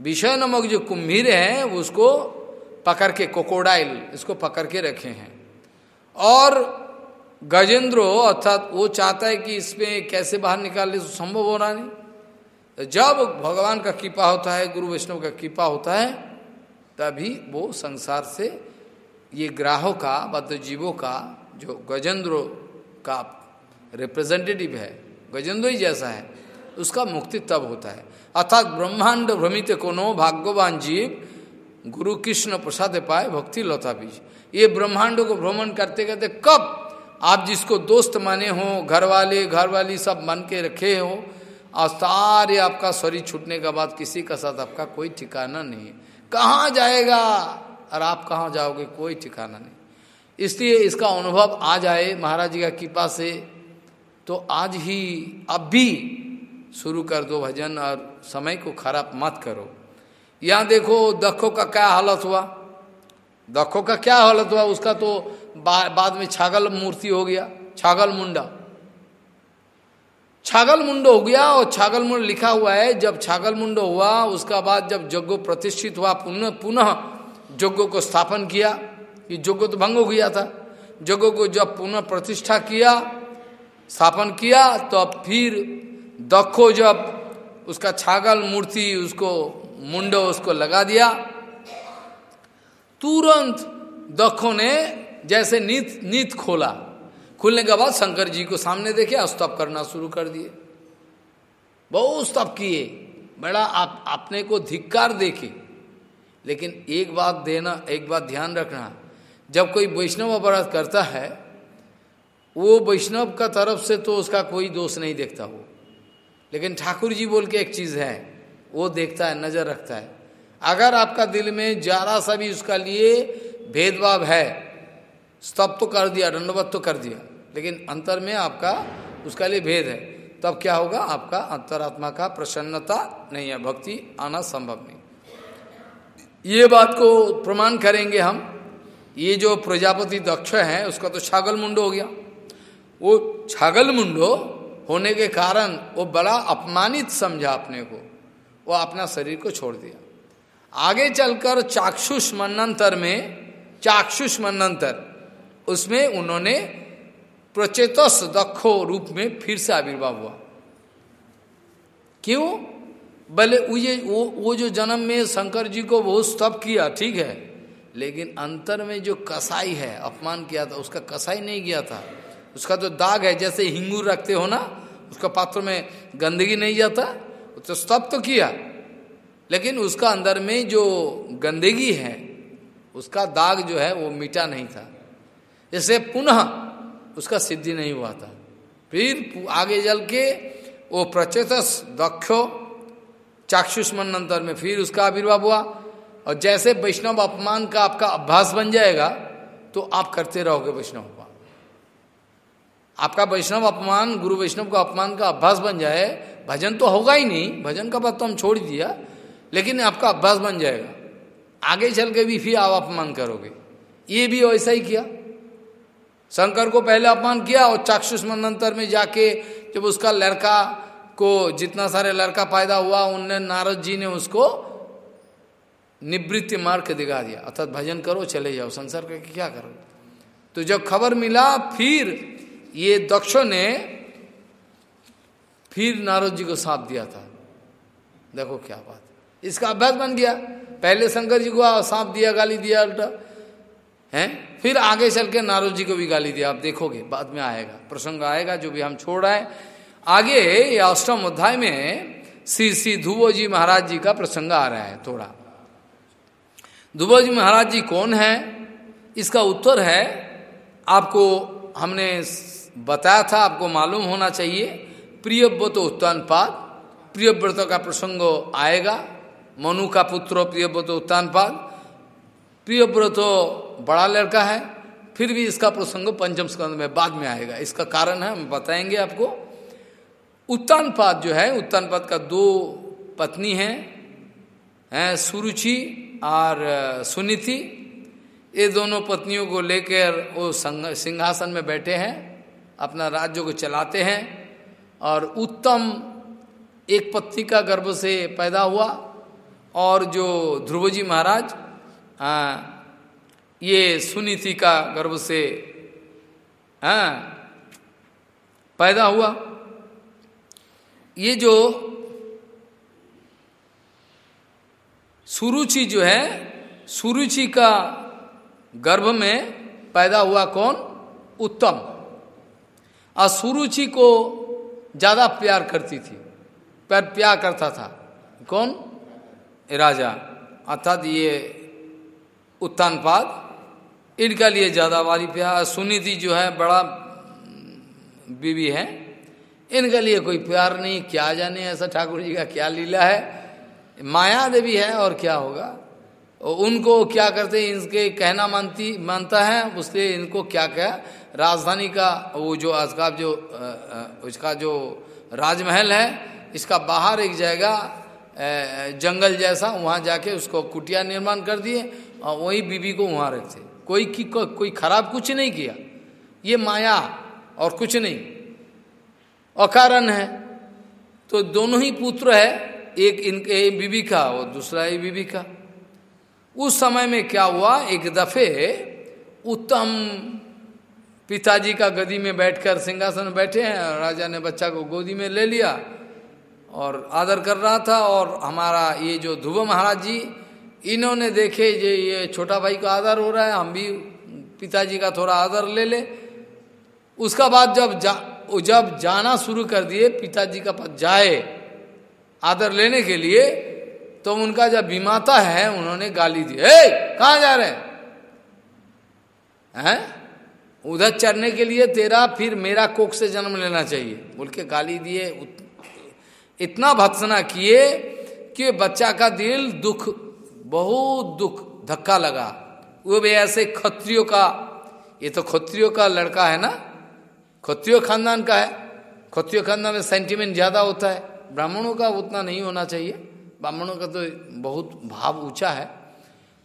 विषय नामक जो कुम्भीर है, उसको पकड़ के कोकोडाइल इसको पकड़ के रखे हैं। और गजेंद्र अर्थात वो चाहता है कि इसमें कैसे बाहर निकाले तो संभव हो रहा नहीं। तो जब भगवान का कृपा होता है, गुरु वैष्णव का कृपा होता है, तभी वो संसार से ये ग्राहों का बद्ध जीवों का, जो गजेंद्र का रिप्रेजेंटेटिव है, गजेंद्र ही जैसा है, उसका मुक्ति तब होता है। अर्थात ब्रह्मांड भ्रमित कोनो भाग्यवान जीव, गुरु कृष्ण प्रसाद पाए, भक्ति लता बीज ये ब्रह्मांड को भ्रमण करते करते कब आप जिसको दोस्त माने हो घर वाले घर वाली सब मन के रखे हो और सारे आपका शरीर छूटने के बाद किसी का साथ आपका कोई ठिकाना नहीं। है कहाँ जाएगा? और आप कहाँ जाओगे? कोई ठिकाना नहीं। इसलिए इसका अनुभव आ जाए महाराज जी का कृपा से। तो आज ही अब भी शुरू कर दो भजन और समय को खराब मत करो। यहाँ देखो, दखों का क्या हालत हुआ? दखों का क्या हालत हुआ? उसका तो बा, बाद में छागल मूर्ति हो गया छागल मुंडा। छागल मुंडो हो गया और छागल मुंड लिखा हुआ है जब छागल मुंडो हुआ उसका बाद जब यज्ञ प्रतिष्ठित हुआ पुनः पुनः यज्ञ को स्थापन किया कि यज्ञ तो भंग हो गया था। यज्ञ को जब पुनः प्रतिष्ठा किया स्थापन किया तो अब फिर दखो जब उसका छागल मूर्ति उसको मुंडो उसको लगा दिया तुरंत दखो ने जैसे नीत नीत खोला। खुलने के बाद शंकर जी को सामने देखे, स्तप करना शुरू कर दिए। बहुत स्तप किए। बड़ा आप, अपने को धिक्कार देखे। लेकिन एक बात देना, एक बात ध्यान रखना। जब कोई वैष्णव अपराध करता है, वो वैष्णव का तरफ़ से तो उसका कोई दोष नहीं देखता वो। लेकिन ठाकुर जी बोल के एक चीज़ है, वो देखता है, नज़र रखता है। अगर आपका दिल में जरा सा भी उसका लिए भेदभाव है स्तब तो कर दिया, दंडवत तो कर दिया, लेकिन अंतर में आपका उसका लिए भेद है, तब क्या होगा? आपका अंतरात्मा का प्रसन्नता नहीं है, भक्ति आना संभव नहीं। ये बात को प्रमाण करेंगे हम। ये जो प्रजापति दक्ष है, उसका तो छागल मुंडो हो गया। वो छागल मुंडो होने के कारण वो बड़ा अपमानित समझा अपने को। वो अपना शरीर को छोड़ दिया। आगे चलकर चाक्षुष मनंतर में, चाक्षुष मनंतर उसमें उन्होंने प्रचेतस दक्षो रूप में फिर से आविर्भाव हुआ। क्यों? भले वो वो जो जन्म में शंकर जी को बहुत स्तप किया, ठीक है, लेकिन अंतर में जो कसाई है, अपमान किया था, उसका कसाई नहीं किया था। उसका तो दाग है, जैसे हिंगूर रखते हो ना, उसका पात्र में गंदगी नहीं जाता तो स्तप तो किया। लेकिन उसका अंदर में जो गंदगी है, उसका दाग जो है वो मिटा नहीं था। इससे पुनः उसका सिद्धि नहीं हुआ था। फिर आगे जल के वो प्रचेतस दक्षो चाक्षुष मनंतर में फिर उसका आविर्भाव हुआ। और जैसे वैष्णव अपमान का आपका अभ्यास बन जाएगा तो आप करते रहोगे वैष्णव अपमान। आपका वैष्णव अपमान, गुरु वैष्णव का अपमान का अभ्यास बन जाए, भजन तो होगा ही नहीं। भजन का बात तो हम छोड़ दिया। लेकिन आपका अभ्यास बन जाएगा। आगे चल के भी फिर आप अपमान करोगे। ये भी वैसा ही किया। शंकर को पहले अपमान किया और चाक्षुष मनंतर में जाके जब उसका लड़का को जितना सारे लड़का पैदा हुआ, उनने नारद जी ने उसको निवृत्ति मार्ग दिखा दिया। अर्थात भजन करो, चले जाओ। संसार करके क्या करो? तो जब खबर मिला, फिर ये दक्षो ने फिर नारद जी को साथ दिया था। देखो क्या बात। इसका अभ्यास बन गया। पहले शंकर जी को सांप दिया, गाली दिया, उल्टा। है? फिर आगे चल के नारद जी को भी गाली दिया। आप देखोगे, बाद में आएगा, प्रसंग आएगा, जो भी हम छोड़ रहे आगे ये अष्टम अध्याय में श्री श्री ध्रुवो जी महाराज जी का प्रसंग आ रहा है थोड़ा। ध्रुवो जी महाराज जी कौन है? इसका उत्तर है, आपको हमने बताया था, आपको मालूम होना चाहिए। प्रियव्रत उत्तान पाद प्रियव्रत का प्रसंग आएगा। मनु का पुत्र प्रियव्रत उत्तान पाद प्रियव्रत बड़ा लड़का है, फिर भी इसका प्रसंग पंचम स्कंद में बाद में आएगा। इसका कारण है, हम बताएँगे आपको। उत्तान पाद जो है उत्तान पाद का दो पत्नी है, हैं सुरुचि और सुनीति। ये दोनों पत्नियों को लेकर वो सिंहासन में बैठे हैं, अपना राज्य को चलाते हैं। और उत्तम एक पत्नी का गर्भ से पैदा हुआ। और जो ध्रुव जी महाराज आ, ये सुनीति का गर्भ से आ, पैदा हुआ। ये जो सुरुचि जो है सुरुचि का गर्भ में पैदा हुआ कौन? उत्तम। और सुरुचि को ज़्यादा प्यार करती थी पर प्यार करता था। कौन? राजा, अर्थात ये उत्तानपाद इनका लिए ज़्यादा वाली प्यार सुनीति जो है, बड़ा बीवी है। इनके लिए कोई प्यार नहीं, क्या जाने, ऐसा ठाकुर जी का क्या लीला है। माया देवी है, और क्या होगा? उनको क्या करते हैं, इनके कहना मानती, मानता है, उसके इनको क्या क्या राजधानी का वो जो का जो उसका जो राजमहल है, इसका बाहर एक जगह जंगल जैसा वहाँ जाके उसको कुटिया निर्माण कर दिए और वही बीबी को वहाँ रखते कोई की को, कोई खराब कुछ नहीं किया। ये माया और कुछ नहीं। अकारण है। तो दोनों ही पुत्र है एक इनके बीबी का और दूसरा ही बीबी का। उस समय में क्या हुआ? एक दफे उत्तम पिताजी का गदी में बैठकर सिंहासन बैठे हैं राजा ने बच्चा को गोदी में ले लिया। और आदर कर रहा था और हमारा ये जो ध्रुव महाराज जी, इन्होंने देखे जे ये छोटा भाई का आदर हो रहा है, हम भी पिताजी का थोड़ा आदर ले ले। उसका बाद जब जा, जब जाना शुरू कर दिए, पिताजी का पास जाए आदर लेने के लिए तो उनका जब बीमाता है, उन्होंने गाली दी, ए, कहा जा रहे हैं? उधर चढ़ने के लिए तेरा, फिर मेरा कोख से जन्म लेना चाहिए। बोल के गाली दिए इतना भत्सना किए कि बच्चा का दिल दुख, बहुत दुख, धक्का लगा। वो भी ऐसे खत्रियों का, ये तो खत्रियों का लड़का है ना? खत्रियो खानदान का है। खत्रियो खानदान में सेंटिमेंट ज़्यादा होता है। ब्राह्मणों का उतना नहीं होना चाहिए। ब्राह्मणों का तो बहुत भाव ऊँचा है।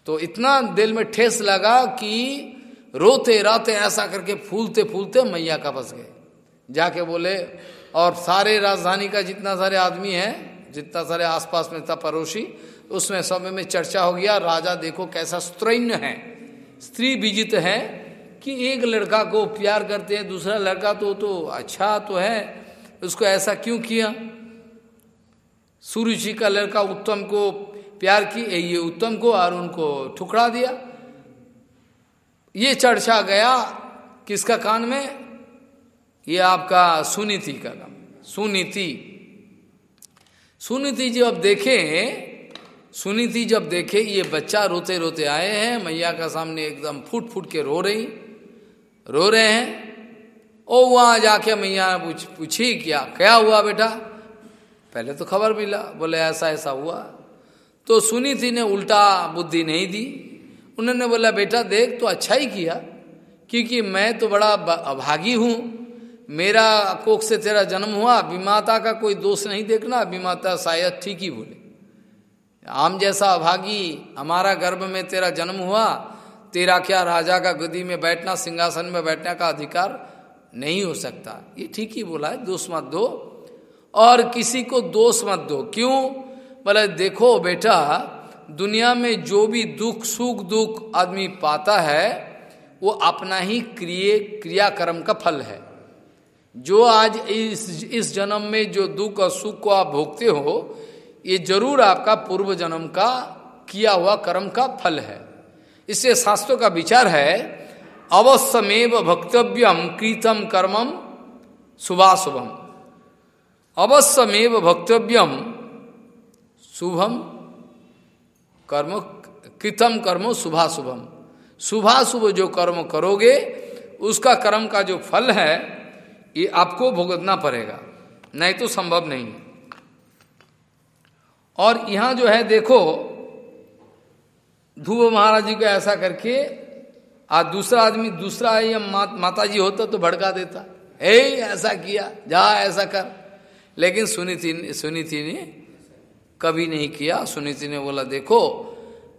तो इतना दिल में ठेस लगा कि रोते राते ऐसा करके फूलते फूलते मैया का बस गए। जाके बोले और सारे राजधानी का जितना सारे आदमी है, जितना सारे आसपास में था पड़ोसी, उसमें सब में चर्चा हो गया, राजा देखो कैसा स्त्रैन्य है। स्त्री विजित है कि एक लड़का को प्यार करते हैं, दूसरा लड़का तो तो अच्छा तो है, उसको ऐसा क्यों किया? सूर्य का लड़का उत्तम को प्यार की ये उत्तम को और उनको ठुकरा दिया। ये चर्चा गया किसका कान में? ये आपका सुनीति का नाम। सुनीति सुनीति जी अब देखे सुनीति जब देखे, ये बच्चा रोते रोते आए हैं, मैया का सामने एकदम फूट फूट के रो रही, रो रहे हैं ओ वहाँ जाके मैया ने पूछ, पूछी, क्या क्या हुआ बेटा? पहले तो खबर मिला, बोले, ऐसा ऐसा हुआ। तो सुनीति ने उल्टा बुद्धि नहीं दी। उन्होंने बोला, बेटा, देख तो अच्छा ही किया, क्योंकि मैं तो बड़ा अभागी हूँ। मेरा कोख से तेरा जन्म हुआ, विमाता का कोई दोष नहीं देखना, विमाता शायद ठीक ही बोले। आम जैसा अभागी, हमारा गर्भ में तेरा जन्म हुआ, तेरा क्या राजा का गदी में बैठना, सिंहासन में बैठने का अधिकार नहीं हो सकता। ये ठीक ही बोला है, दोष मत दो, और किसी को दोष मत दो। क्यों? बोले, देखो बेटा, दुनिया में जो भी दुख, सुख, दुख आदमी पाता है, वो अपना ही क्रिय, क्रियाक्रम का फल है। जो आज इस इस जन्म में जो दुख और सुख को आप भोगते हो, ये ज़रूर आपका पूर्व जन्म का किया हुआ कर्म का फल है। इससे शास्त्रों का विचार है, अवश्यमेव भक्तव्यम कृतम कर्मम शुभाशुभम। अवश्यमेव भक्तव्यम शुभम कर्म, कृतम कर्म शुभाशुभम। शुभाशुभ जो कर्म करोगे, उसका कर्म का जो फल है ये आपको भुगतना पड़ेगा। नहीं तो संभव नहीं और यहाँ जो है देखो ध्रुव महाराज जी को ऐसा करके आज दूसरा आदमी दूसरा या मा, माता जी होता तो भड़का देता। हे ऐसा किया जा ऐसा कर। लेकिन सुनीति सुनीति ने कभी नहीं किया। सुनीति ने बोला देखो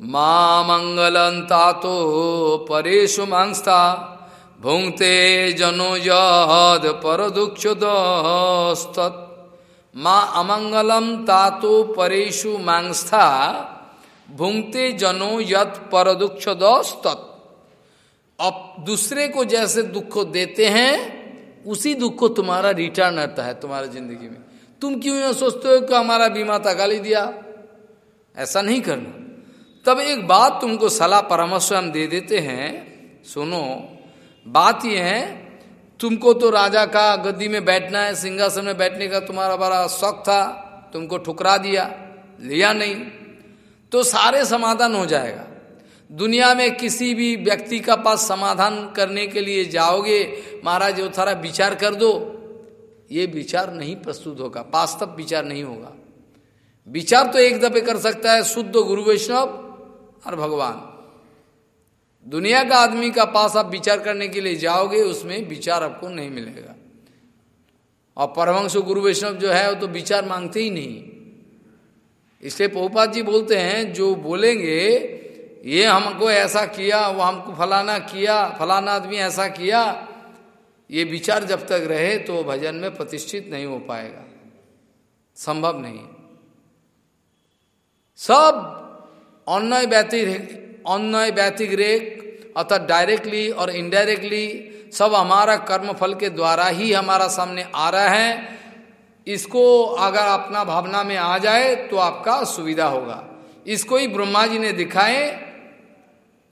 माँ मंगलंता तो परेशु मांसता। यद पर दुख माँ अमंगलम तातो परेशु मांगस्था भुंगते जनो यत पर दुख अब दूसरे को जैसे दुख देते हैं, उसी दुख को तुम्हारा रिटर्न आता है तुम्हारे ज़िंदगी में। तुम क्यों यह सोचते हो कि हमारा बीमा तगाली दिया? ऐसा नहीं करना। तब एक बात तुमको सलाह परामर्श हम दे देते हैं, सुनो। बात यह है, तुमको तो राजा का गद्दी में बैठना है, सिंहासन में बैठने का तुम्हारा बड़ा शौक था, तुमको ठुकरा दिया, लिया नहीं तो सारे समाधान हो जाएगा। दुनिया में किसी भी व्यक्ति का पास समाधान करने के लिए जाओगे, महाराज वो थारा विचार कर दो। ये विचार नहीं प्रस्तुत होगा, वास्तव विचार नहीं होगा। विचार तो एक दफे कर सकता है, शुद्ध गुरु वैष्णव और भगवान। दुनिया का आदमी का पास आप विचार करने के लिए जाओगे, उसमें विचार आपको नहीं मिलेगा। और परमंश गुरु वैष्णव जो है, वो तो विचार मांगते ही नहीं। इसलिए पोपात जी बोलते हैं, जो बोलेंगे, ये हमको ऐसा किया, वो हमको फलाना किया, फलाना आदमी ऐसा किया, ये विचार जब तक रहे तो भजन में प्रतिष्ठित नहीं हो पाएगा। संभव नहीं। सब अन्य व्यतीत अन्य व्यतिक रेख अर्थात डायरेक्टली और इनडायरेक्टली सब हमारा कर्म फल के द्वारा ही हमारा सामने आ रहा है। इसको अगर अपना भावना में आ जाए तो आपका सुविधा होगा। इसको ही ब्रह्मा जी ने दिखाए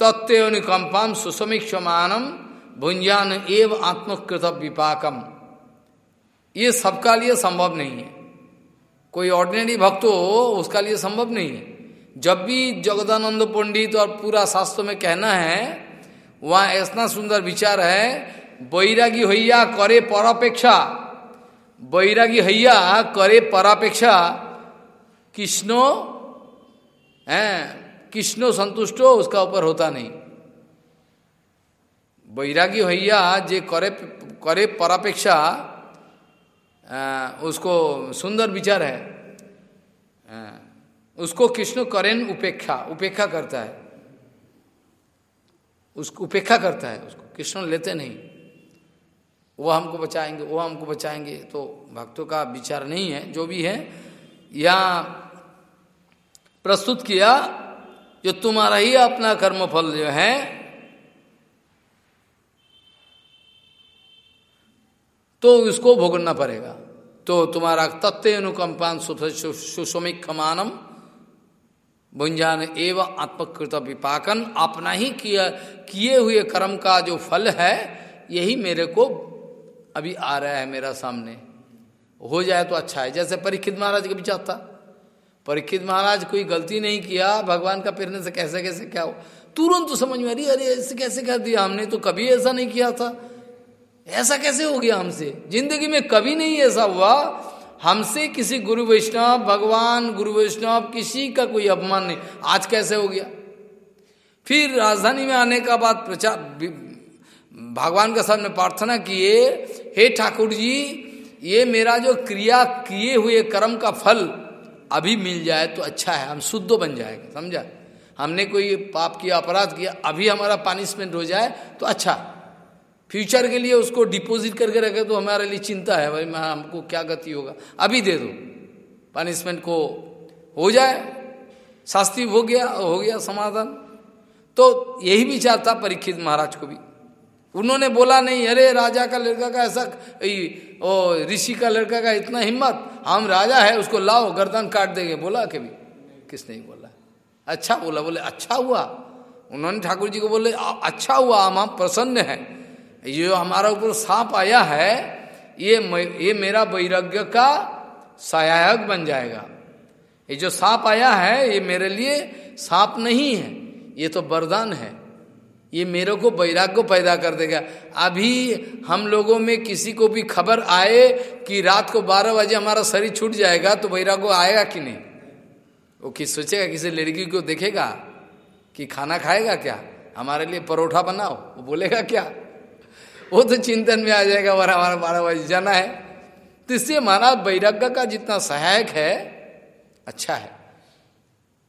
तत्व निकम्पम सुसमीक्षमानम भुंजान एव आत्मकृत विपाकम। ये सबका लिए संभव नहीं है। कोई ऑर्डिनरी भक्त हो, उसका लिए संभव नहीं है। जब भी जगदानंद पंडित और पूरा शास्त्र में कहना है, वहाँ ऐसा सुंदर विचार है, बैरागी हैया करे परापेक्षा, बैरागी हैया करे परापेक्षा, कृष्णो, है, कृष्णो संतुष्टो उसका ऊपर होता नहीं। बैरागी हैया जे करे करे परापेक्षा उसको सुंदर विचार है। उसको कृष्ण करेन उपेक्षा? उपेक्षा करता है। उसको उपेक्षा करता है उसको। कृष्ण लेते नहीं। वो हमको बचाएँगे, वो हमको बचाएँगे। तो भक्तों का विचार नहीं है, जो भी है यहाँ प्रस्तुत किया जो तुम्हारा ही अपना कर्मफल जो है। तो उसको भोगना पड़ेगा। तो तुम्हारा तत्व अनुकंपान सुषमिक खमानम भुंजान एवं आत्मकृत विपाकन अपना ही किया, किए हुए कर्म का जो फल है, यही मेरे को अभी आ रहा है मेरा सामने। हो जाए तो अच्छा है। जैसे परीक्षित महाराज का विचार था परीक्षित महाराज कोई गलती नहीं किया, भगवान का फिरने से कैसे कैसे क्या हो? तुरंत तो समझ में अरे अरे ऐसे कैसे कर दिया हमने तो कभी ऐसा नहीं किया था। ऐसा कैसे हो गया हमसे? ज़िंदगी में कभी नहीं ऐसा हुआ। हमसे किसी गुरु वैष्णव, भगवान गुरु वैष्णव, किसी का कोई अपमान नहीं। आज कैसे हो गया? फिर राजधानी में आने का बाद प्रचार भगवान के सामने प्रार्थना किए, हे ठाकुर जी, ये मेरा जो क्रिया किए हुए कर्म का फल अभी मिल जाए तो अच्छा है, हम शुद्ध बन जाएँगे। समझा? हमने कोई पाप किया, अपराध किया, अभी हमारा पनिशमेंट हो जाए तो अच्छा। फ्यूचर के लिए उसको डिपॉजिट करके रखे तो हमारे लिए चिंता है, भाई मैं, हमको क्या गति होगा? अभी दे दो। पनिशमेंट को हो जाए शास्त्री हो गया हो गया समाधान। तो यही विचार था परीक्षित महाराज को भी। उन्होंने बोला नहीं, अरे, राजा का लड़का का ऐसा ओ, ऋषि का लड़का का इतना हिम्मत, हम राजा है, उसको लाओ, गर्दन काट देंगे। बोला कभी किस नहीं बोला? अच्छा बोला, बोले अच्छा हुआ। उन्होंने ठाकुर जी को बोले अच्छा हुआ, हम हम प्रसन्न है। ये हमारा ऊपर सांप आया है, ये ये मेरा वैराग्य का सहायक बन जाएगा। ये जो सांप आया है, ये मेरे लिए सांप नहीं है, ये तो वरदान है। ये मेरे को वैराग को पैदा कर देगा। अभी हम लोगों में किसी को भी खबर आए कि रात को बारह बजे हमारा शरीर छूट जाएगा तो वैराग को आएगा कि नहीं? वो किस सोचेगा, किसी लड़की को देखेगा कि खाना खाएगा क्या? हमारे लिए परोठा बनाओ, वो बोलेगा क्या? वो तो चिंतन में आ जाएगा हमारा बारह बजे जाना है। तो इससे महाराज वैराग्य का जितना सहायक है अच्छा है।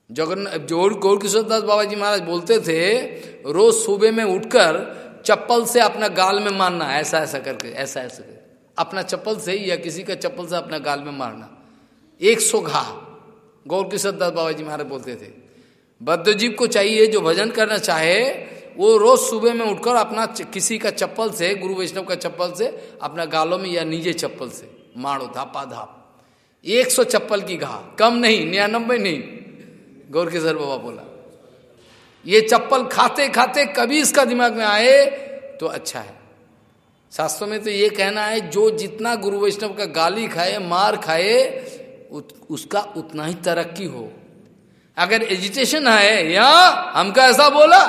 जगन्नाथ ज़ोर गौर किशोर दास बाबा जी महाराज बोलते थे, रोज सुबह में उठकर चप्पल से अपना गाल में मारना, ऐसा ऐसा करके, ऐसा ऐसा करके। अपना चप्पल से या किसी का चप्पल से अपना गाल में मारना। एक सौ घा, गौर किशोर दास बाबा जी महाराज बोलते थे। बद्धजीव को चाहिए जो भजन करना चाहे वो रोज सुबह में उठकर अपना किसी का चप्पल से गुरु वैष्णव का चप्पल से अपना गालों में या नीचे चप्पल से मारो धापा धाप एक सौ चप्पल की घा कम नहीं निन्यानबे नहीं। गौर किशोर बाबा बोला ये चप्पल खाते खाते कभी इसका दिमाग में आए तो अच्छा है। शास्त्रों में तो ये कहना है जो जितना गुरु वैष्णव का गाली खाए मार खाए उत, उसका उतना ही तरक्की हो। अगर एजिटेशन है या हमका ऐसा बोला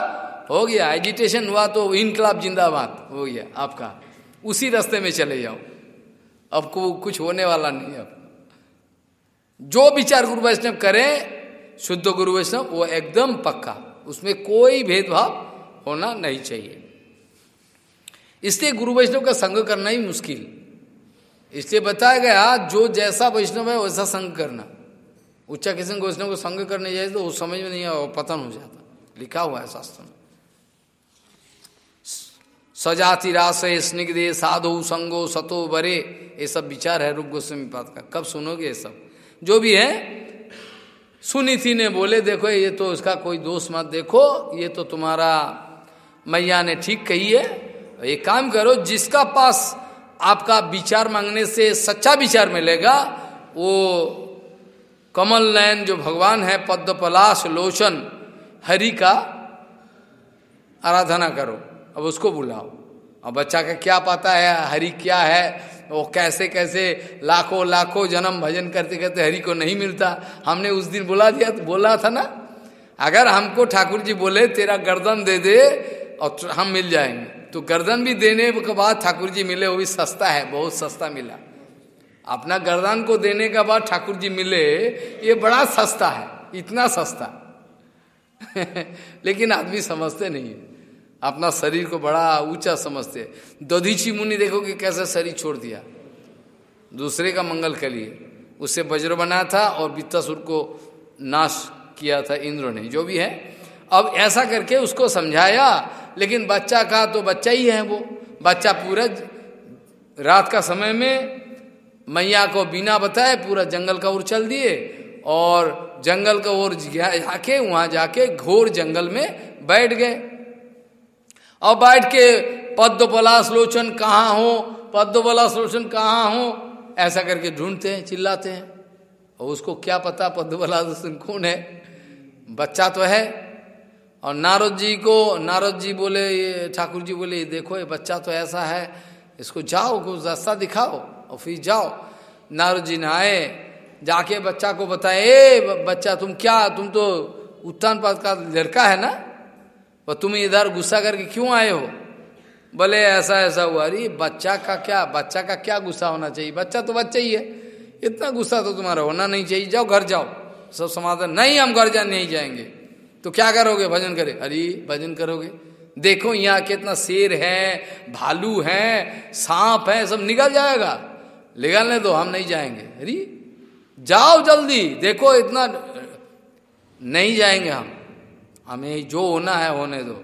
हो गया एजिटेशन हुआ तो इनकलाब जिंदाबाद, हो गया आपका। उसी रास्ते में चले जाओ। अब को कुछ होने वाला नहीं अब। जो विचार गुरु वैष्णव करें, शुद्ध गुरु वैष्णव, वो एकदम पक्का। उसमें कोई भेदभाव होना नहीं चाहिए। इसलिए गुरु वैष्णव का संग करना ही मुश्किल। इसलिए बताया गया, जो जैसा वैष्णव है, वैसा संग करना। उच्चा किसी वैष्णव को संग करने जाए तो वो समझ में नहीं आया पतन हो जाता। लिखा हुआ है शास्त्र में। सजाति रास स्निग्धे, साधु, संगो, सतो बरे ये सब विचार है रुक गोस्वामी पात का। कब सुनोगे ये सब? जो भी है सुनी थी ने बोले, देखो, ये तो इसका कोई दोष मत देखो, ये तो तुम्हारा मैया ने ठीक कही है। एक काम करो, जिसका पास आपका विचार मांगने से सच्चा विचार मिलेगा, वो कमल नयन जो भगवान है पद्म पलाश लोचन, हरि का आराधना करो। अब उसको बुलाओ। अब बच्चा का क्या पता है? हरि क्या है? वो कैसे कैसे? लाखों लाखों जन्म भजन करते करते हरि को नहीं मिलता। हमने उस दिन बुला दिया तो बोला था ना, अगर हमको ठाकुर जी बोले, तेरा गर्दन दे दे और हम मिल जाएँगे। तो गर्दन भी देने के बाद ठाकुर जी मिले, वो भी सस्ता है, बहुत सस्ता मिला। अपना गर्दन को देने के बाद ठाकुर जी मिले, ये बड़ा सस्ता है, इतना सस्ता। लेकिन आदमी समझते नहीं है। अपना शरीर को बड़ा ऊँचा समझते दधीची मुनि देखो कि कैसा शरीर छोड़ दिया। दूसरे का मंगल के लिए। उससे वज्र बना था और वित्तासुर को नाश किया था इंद्र ने, जो भी है। अब ऐसा करके उसको समझाया, लेकिन बच्चा का तो बच्चा ही है वो। बच्चा पूरा रात का समय में मैया को बिना बताए पूरा जंगल का ओर चल दिए और जंगल का ओर जाके, वहाँ जाके घोर जंगल में बैठ गए। और बैठ के पद्म पलाश लोचन कहाँ हो? पद्म पलाश लोचन कहाँ हो? ऐसा करके ढूंढते हैं, चिल्लाते हैं। और उसको क्या पता पद्म पलाश लोचन कौन है? बच्चा तो है। और नारद जी को, नारद जी बोले, ये ठाकुर जी बोले, ये देखो, ये बच्चा तो ऐसा है। इसको जाओ कुछ रास्ता दिखाओ और फिर जाओ। नारद जी ने आए जाके बच्चा को बताए, ए बच्चा, तुम क्या, तुम तो उत्थान पद का लड़का है ना? और तुम इधर गुस्सा करके क्यों आए हो? बोले ऐसा ऐसा हुआ। अरे, बच्चा का क्या, बच्चा का क्या गुस्सा होना चाहिए? बच्चा तो बच्चा ही है। इतना गुस्सा तो तुम्हारा होना नहीं चाहिए। जाओ, घर जाओ। सब समाधान। नहीं, हम घर जा नहीं जाएँगे। तो क्या करोगे? भजन करे। अरे, भजन करोगे? देखो, यहाँ कितना शेर है, भालू है, सांप है, सब निकल जाएगा। निकलने दो, हम नहीं जाएँगे। अरे, जाओ जल्दी। देखो, इतना नहीं जाएँगे हम। हमें जो होना है होने दो।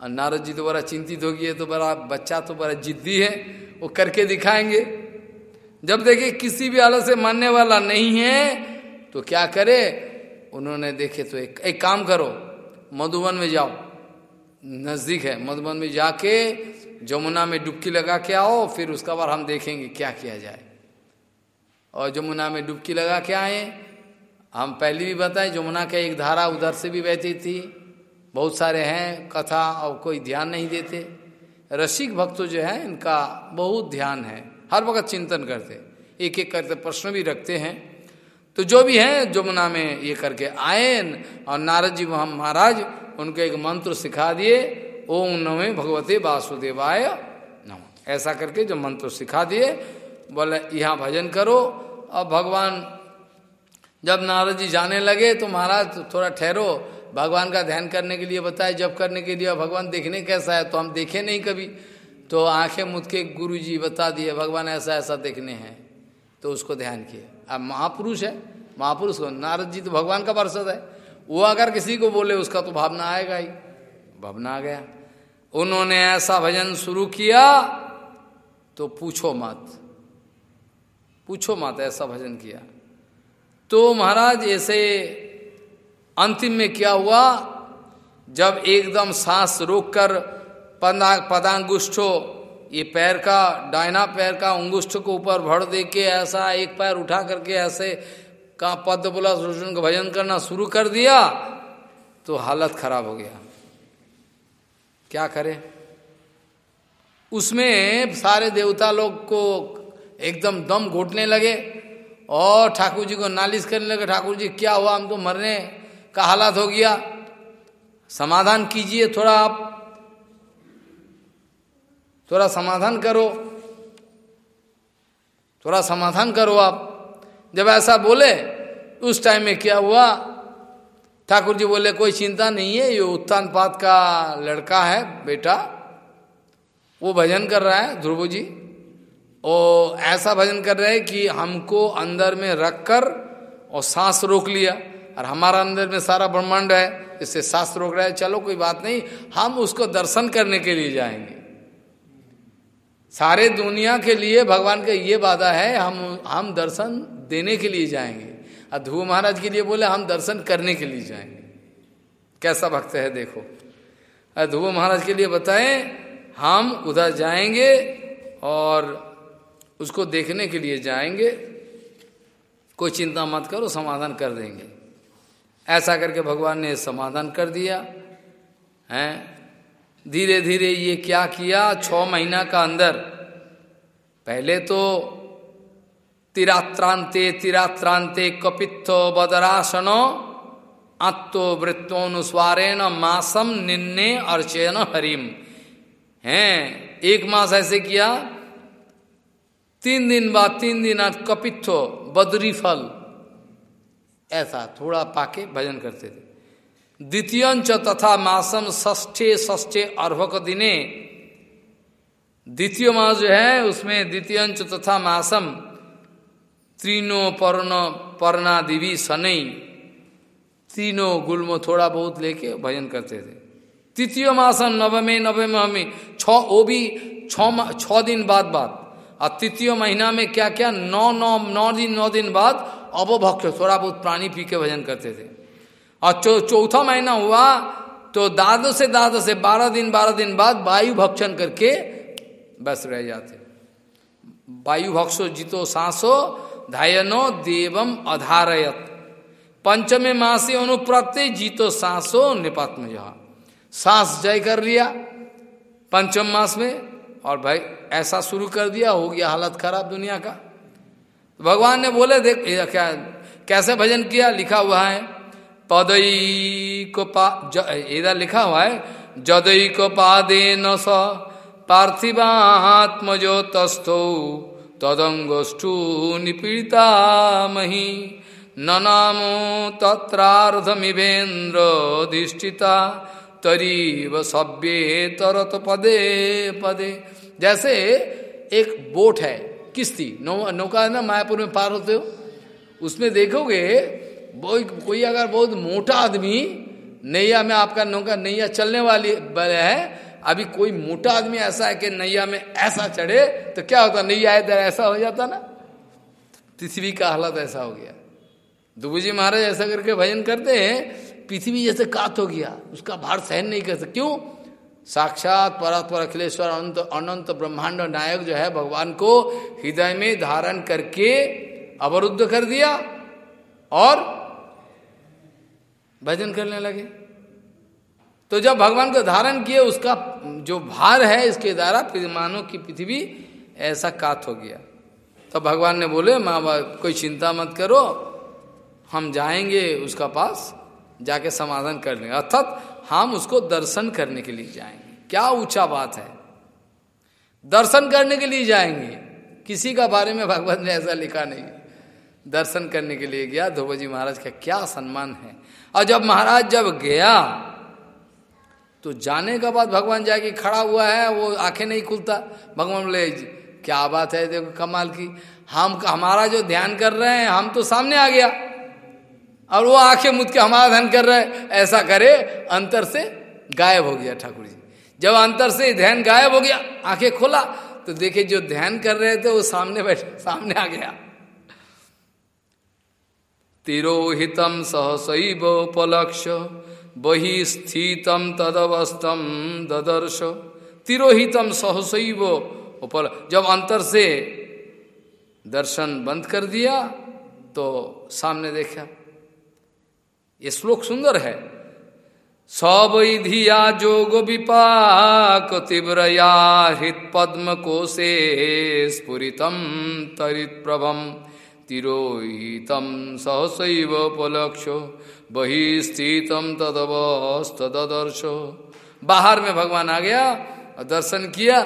और नारद जी तो बड़ा चिंतित हो गए तो बड़ा बच्चा तो बड़ा जिद्दी है वो करके दिखाएँगे। जब देखे किसी भी हालत से मानने वाला नहीं है तो क्या करे? उन्होंने देखे तो एक, एक काम करो मधुबन में जाओ। नज़दीक है मधुबन में जाके जमुना में डुबकी लगा के आओ फिर उसका बार हम देखेंगे क्या किया जाए। और जमुना में डुबकी लगा के आए हम पहले भी बताएँ जमुना का एक धारा उधर से भी बहती थी। बहुत सारे हैं, कथा और कोई ध्यान नहीं देते। रसिक भक्त जो है, इनका बहुत ध्यान है। हर वक्त चिंतन करते। एक एक करके प्रश्न भी रखते हैं। तो जो भी है जमुना में ये करके आए और नारद जी महाराज, उनको एक मंत्र सिखा दिए, ओम नमे भगवते वासुदेवाय नम। ऐसा करके जो मंत्र सिखा दिए, बोले, यहाँ भजन करो। और भगवान जब नारद जी जाने लगे तो महाराज थोड़ा ठहरो, भगवान का ध्यान करने के लिए बताए, जब करने के लिए भगवान देखने कैसा है? तो हम देखे नहीं कभी। तो आँखें मुद के गुरु जी बता दिए, भगवान ऐसा ऐसा देखने हैं। तो उसको ध्यान किए। अब महापुरुष है। महापुरुष को नारद जी तो भगवान का पार्षद है। वो अगर किसी को बोले, उसका तो भावना आएगा ही। भावना आ गया। उन्होंने ऐसा भजन शुरू किया? तो पूछो मत। पूछो मत, ऐसा भजन किया। तो महाराज ऐसे अंतिम में क्या हुआ? जब एकदम सांस रोककर पदा, पदांगुष्ठो, ये पैर का, डायना पैर का अंगुष्ठ को ऊपर भर दे के ऐसा एक पैर उठा करके ऐसे का पद बोला का भजन करना शुरू कर दिया तो हालत खराब हो गया। क्या करे? उसमें सारे देवता लोग को एकदम दम घोटने लगे। और ठाकुर जी को नालिश करने लगे ठाकुर जी क्या हुआ? हम तो मरने का हालात हो गया। समाधान कीजिए थोड़ा आप। थोड़ा समाधान करो। थोड़ा समाधान करो आप। जब ऐसा बोले, उस टाइम में क्या हुआ? ठाकुर जी बोले, कोई चिंता नहीं है, ये उत्तान पात का लड़का है, बेटा। वो भजन कर रहा है, ध्रुव जी। और ऐसा भजन कर रहे हैं कि हमको अंदर में रख कर और सांस रोक लिया। और हमारा अंदर में सारा ब्रह्मांड है, इससे सांस रोक रहा है। चलो, कोई बात नहीं, हम उसको दर्शन करने के लिए जाएँगे। सारे दुनिया के लिए भगवान का ये वादा है, हम हम दर्शन देने के लिए जाएँगे। और ध्रुव महाराज के लिए बोले, हम दर्शन करने के लिए जाएँगे। कैसा भक्त है, देखो। ध्रुव महाराज के लिए बताएँ, हम उधर जाएँगे और उसको देखने के लिए जाएँगे, कोई चिंता मत करो, समाधान कर देंगे। ऐसा करके भगवान ने समाधान कर दिया, हैं? धीरे धीरे ये क्या किया? छ महीना का अंदर। पहले तो तिरात्रांते तिरात्रांते कपित्थो बदरासनो आत्तो वृत्तोनुस्वारेण मासम निन्ने अर्चयन हरिम। हैं? एक मास ऐसे किया तीन दिन बाद तीन दिन आज कपित्थो बदरी फल। ऐसा, थोड़ा पाके भजन करते थे। द्वितीयंच तथा मासम ष्ठे ष्ठे अर्भक दिने, द्वितीय मास जो है, उसमें द्वितीयंच तथा मासम तीनों पर्ण पर्णा दिवी सनई तीनों गुलमो थोड़ा बहुत लेके भजन करते थे। तृतीय मासम नवमे नवमे हमें छ वो भी छ दिन बाद बाद। और तृतीय महीना में क्या क्या नौ नौ नौ दिन नौ दिन बाद अवभक्ष थोड़ा बहुत प्राणी पी के भजन करते थे। और चौ, चौथा महीना हुआ तो दादो से दादो से बारह दिन बारह दिन बाद वायु भक्षण करके बस रह जाते। वायु भक्षो जितो सांसो, धायनो देवम अधारयत। पंचमे मासे अनुप्रत्य जीतो सांसो में जहा सांस जय कर लिया। पंचम मास में और भाई, ऐसा शुरू कर दिया, हो गया हालत खराब दुनिया का। भगवान ने बोले, देख क्या, कैसे भजन किया? लिखा हुआ है, पदई को पा इधर लिखा हुआ है, जदई को पादे न स पार्थिवात्मजो तस्थो, तदंगोष्ठु निपीड़िता मही, न नामो तत्रार्धमिवेन्द्र धिष्ठिता तरीव सभ्ये तरत पदे पदे। जैसे एक बोट है किस्ती नौ, नौका ना मायापुर में पार होते हो, उसमें देखोगे कोई अगर बहुत मोटा आदमी, नैया में आपका नौका, नैया चलने वाली है, अभी कोई मोटा आदमी ऐसा है कि नैया में ऐसा चढ़े तो क्या होता, नैया इधर ऐसा हो जाता ना? पृथ्वी का हालत ऐसा हो गया। दुबूजी महाराज ऐसा करके भजन करते हैं, पृथ्वी जैसे कात हो गया, उसका भार सहन नहीं कर सकते। क्यों? साक्षात परात्पर अखिलेश्वर अनंत अनंत ब्रह्मांड नायक जो है, भगवान को हृदय में धारण करके अवरुद्ध कर दिया और भजन करने लगे। तो जब भगवान को धारण किए, उसका जो भार है इसके द्वारा मानो की पृथ्वी ऐसा कात हो गया। तो भगवान ने बोले, माँ बाप, कोई चिंता मत करो, हम जाएँगे उसका पास, जाके समाधान कर लेंगे। अर्थात हम उसको दर्शन करने के लिए जाएँगे। क्या ऊँचा बात है। दर्शन करने के लिए जाएँगे। किसी का बारे में भगवान ने ऐसा लिखा नहीं। दर्शन करने के लिए गया। ध्रुव जी महाराज का क्या सम्मान है। और जब महाराज जब गया तो जाने के बाद भगवान जाके खड़ा हुआ है। वो आँखें नहीं खुलता। भगवान बोले, क्या बात है, देखो कमाल की। हम, हमारा जो ध्यान कर रहे हैं, हम तो सामने आ गया। और वो आँखें मुझ के हमारा ध्यान कर रहे ऐसा करे, अंतर से गायब हो गया ठाकुर जी। जब अंतर से ध्यान गायब हो गया, आँखें खोला तो देखे जो ध्यान कर रहे थे, वो सामने बैठे, सामने आ गया। तिरोहितम सहसैव उपलक्ष, बही स्थितम तदवस्थम ददर्श। तिरोहितम सहसैव उपल, जब अंतर से दर्शन बंद कर दिया तो सामने देखा ये श्लोक सुंदर है। सवैधिया जोग विपाक तीव्रया हृत पद्म कोशे स्फुरितम तरित प्रभम तिरोहितम सहसैवोपलक्ष्यो बही स्थितम तदवस्तदर्शो बाहर में भगवान आ गया और दर्शन किया,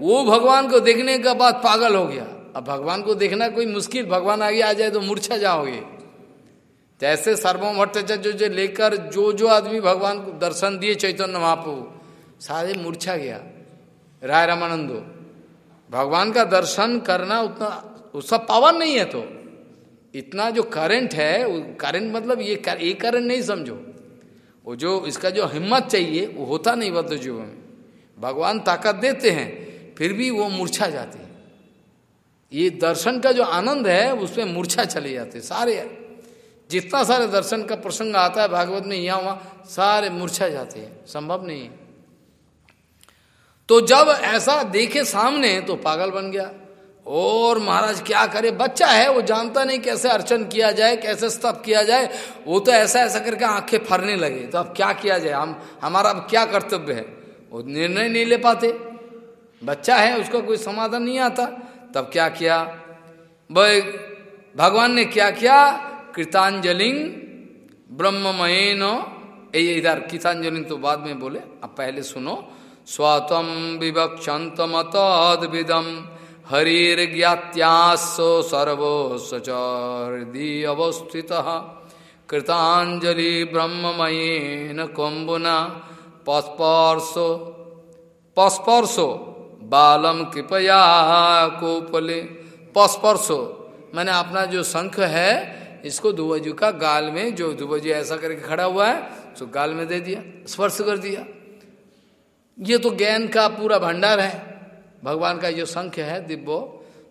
वो भगवान को देखने के बाद पागल हो गया। अब भगवान को देखना कोई मुश्किल, भगवान आगे आ जाए तो मूर्छा जाओगे। जैसे सर्वम भट्टाचार्य जो लेकर जो जो आदमी भगवान को दर्शन दिए चैतन्य महापु सारे मूर्छा गया। राय रामानंदो भगवान का दर्शन करना उतना उसका पावर नहीं है तो। इतना जो करंट है करंट मतलब ये कर, ये करंट नहीं समझो। वो जो इसका जो हिम्मत चाहिए वो होता नहीं बद्ध जीव में। भगवान ताकत देते हैं फिर भी वो मूर्छा जाते हैं। ये दर्शन का जो आनंद है उसमें मूर्छा चले जाते सारे जितना सारे दर्शन का प्रसंग आता है भागवत में, यहाँ वहाँ सारे मूर्छा जाते हैं। संभव नहीं है। तो जब ऐसा देखे सामने तो पागल बन गया। और महाराज क्या करे? बच्चा है, वो जानता नहीं कैसे अर्चन किया जाए, कैसे स्तप किया जाए। वो तो ऐसा ऐसा करके आँखें फरने लगे। तो अब क्या किया जाए? हम, हमारा अब क्या कर्तव्य है? वो निर्णय नहीं ले पाते। बच्चा है, उसका कोई समाधान नहीं आता। तब क्या किया? भगवान ने क्या किया? कृतांजलि ब्रह्ममयन। ये इधर, कृतांजलि तो बाद में बोले अब पहले सुनो। स्वतम विवक्षंत मतदम हरिर्ज्ञात्यासो सर्वोसचर्दी अवस्थित। कृतांजलि ब्रह्ममयेन कुंभुना पस्पर्शो पस्पर्शो बालम कृपया कोपले। पस्पर्शो मैंने अपना जो शंख है इसको दुबजू का गाल में, जो दुबजू ऐसा करके खड़ा हुआ है, उसको गाल में दे दिया, स्पर्श कर दिया। ये तो ज्ञान का पूरा भंडार है। भगवान का जो संख्य है, दिव्यो,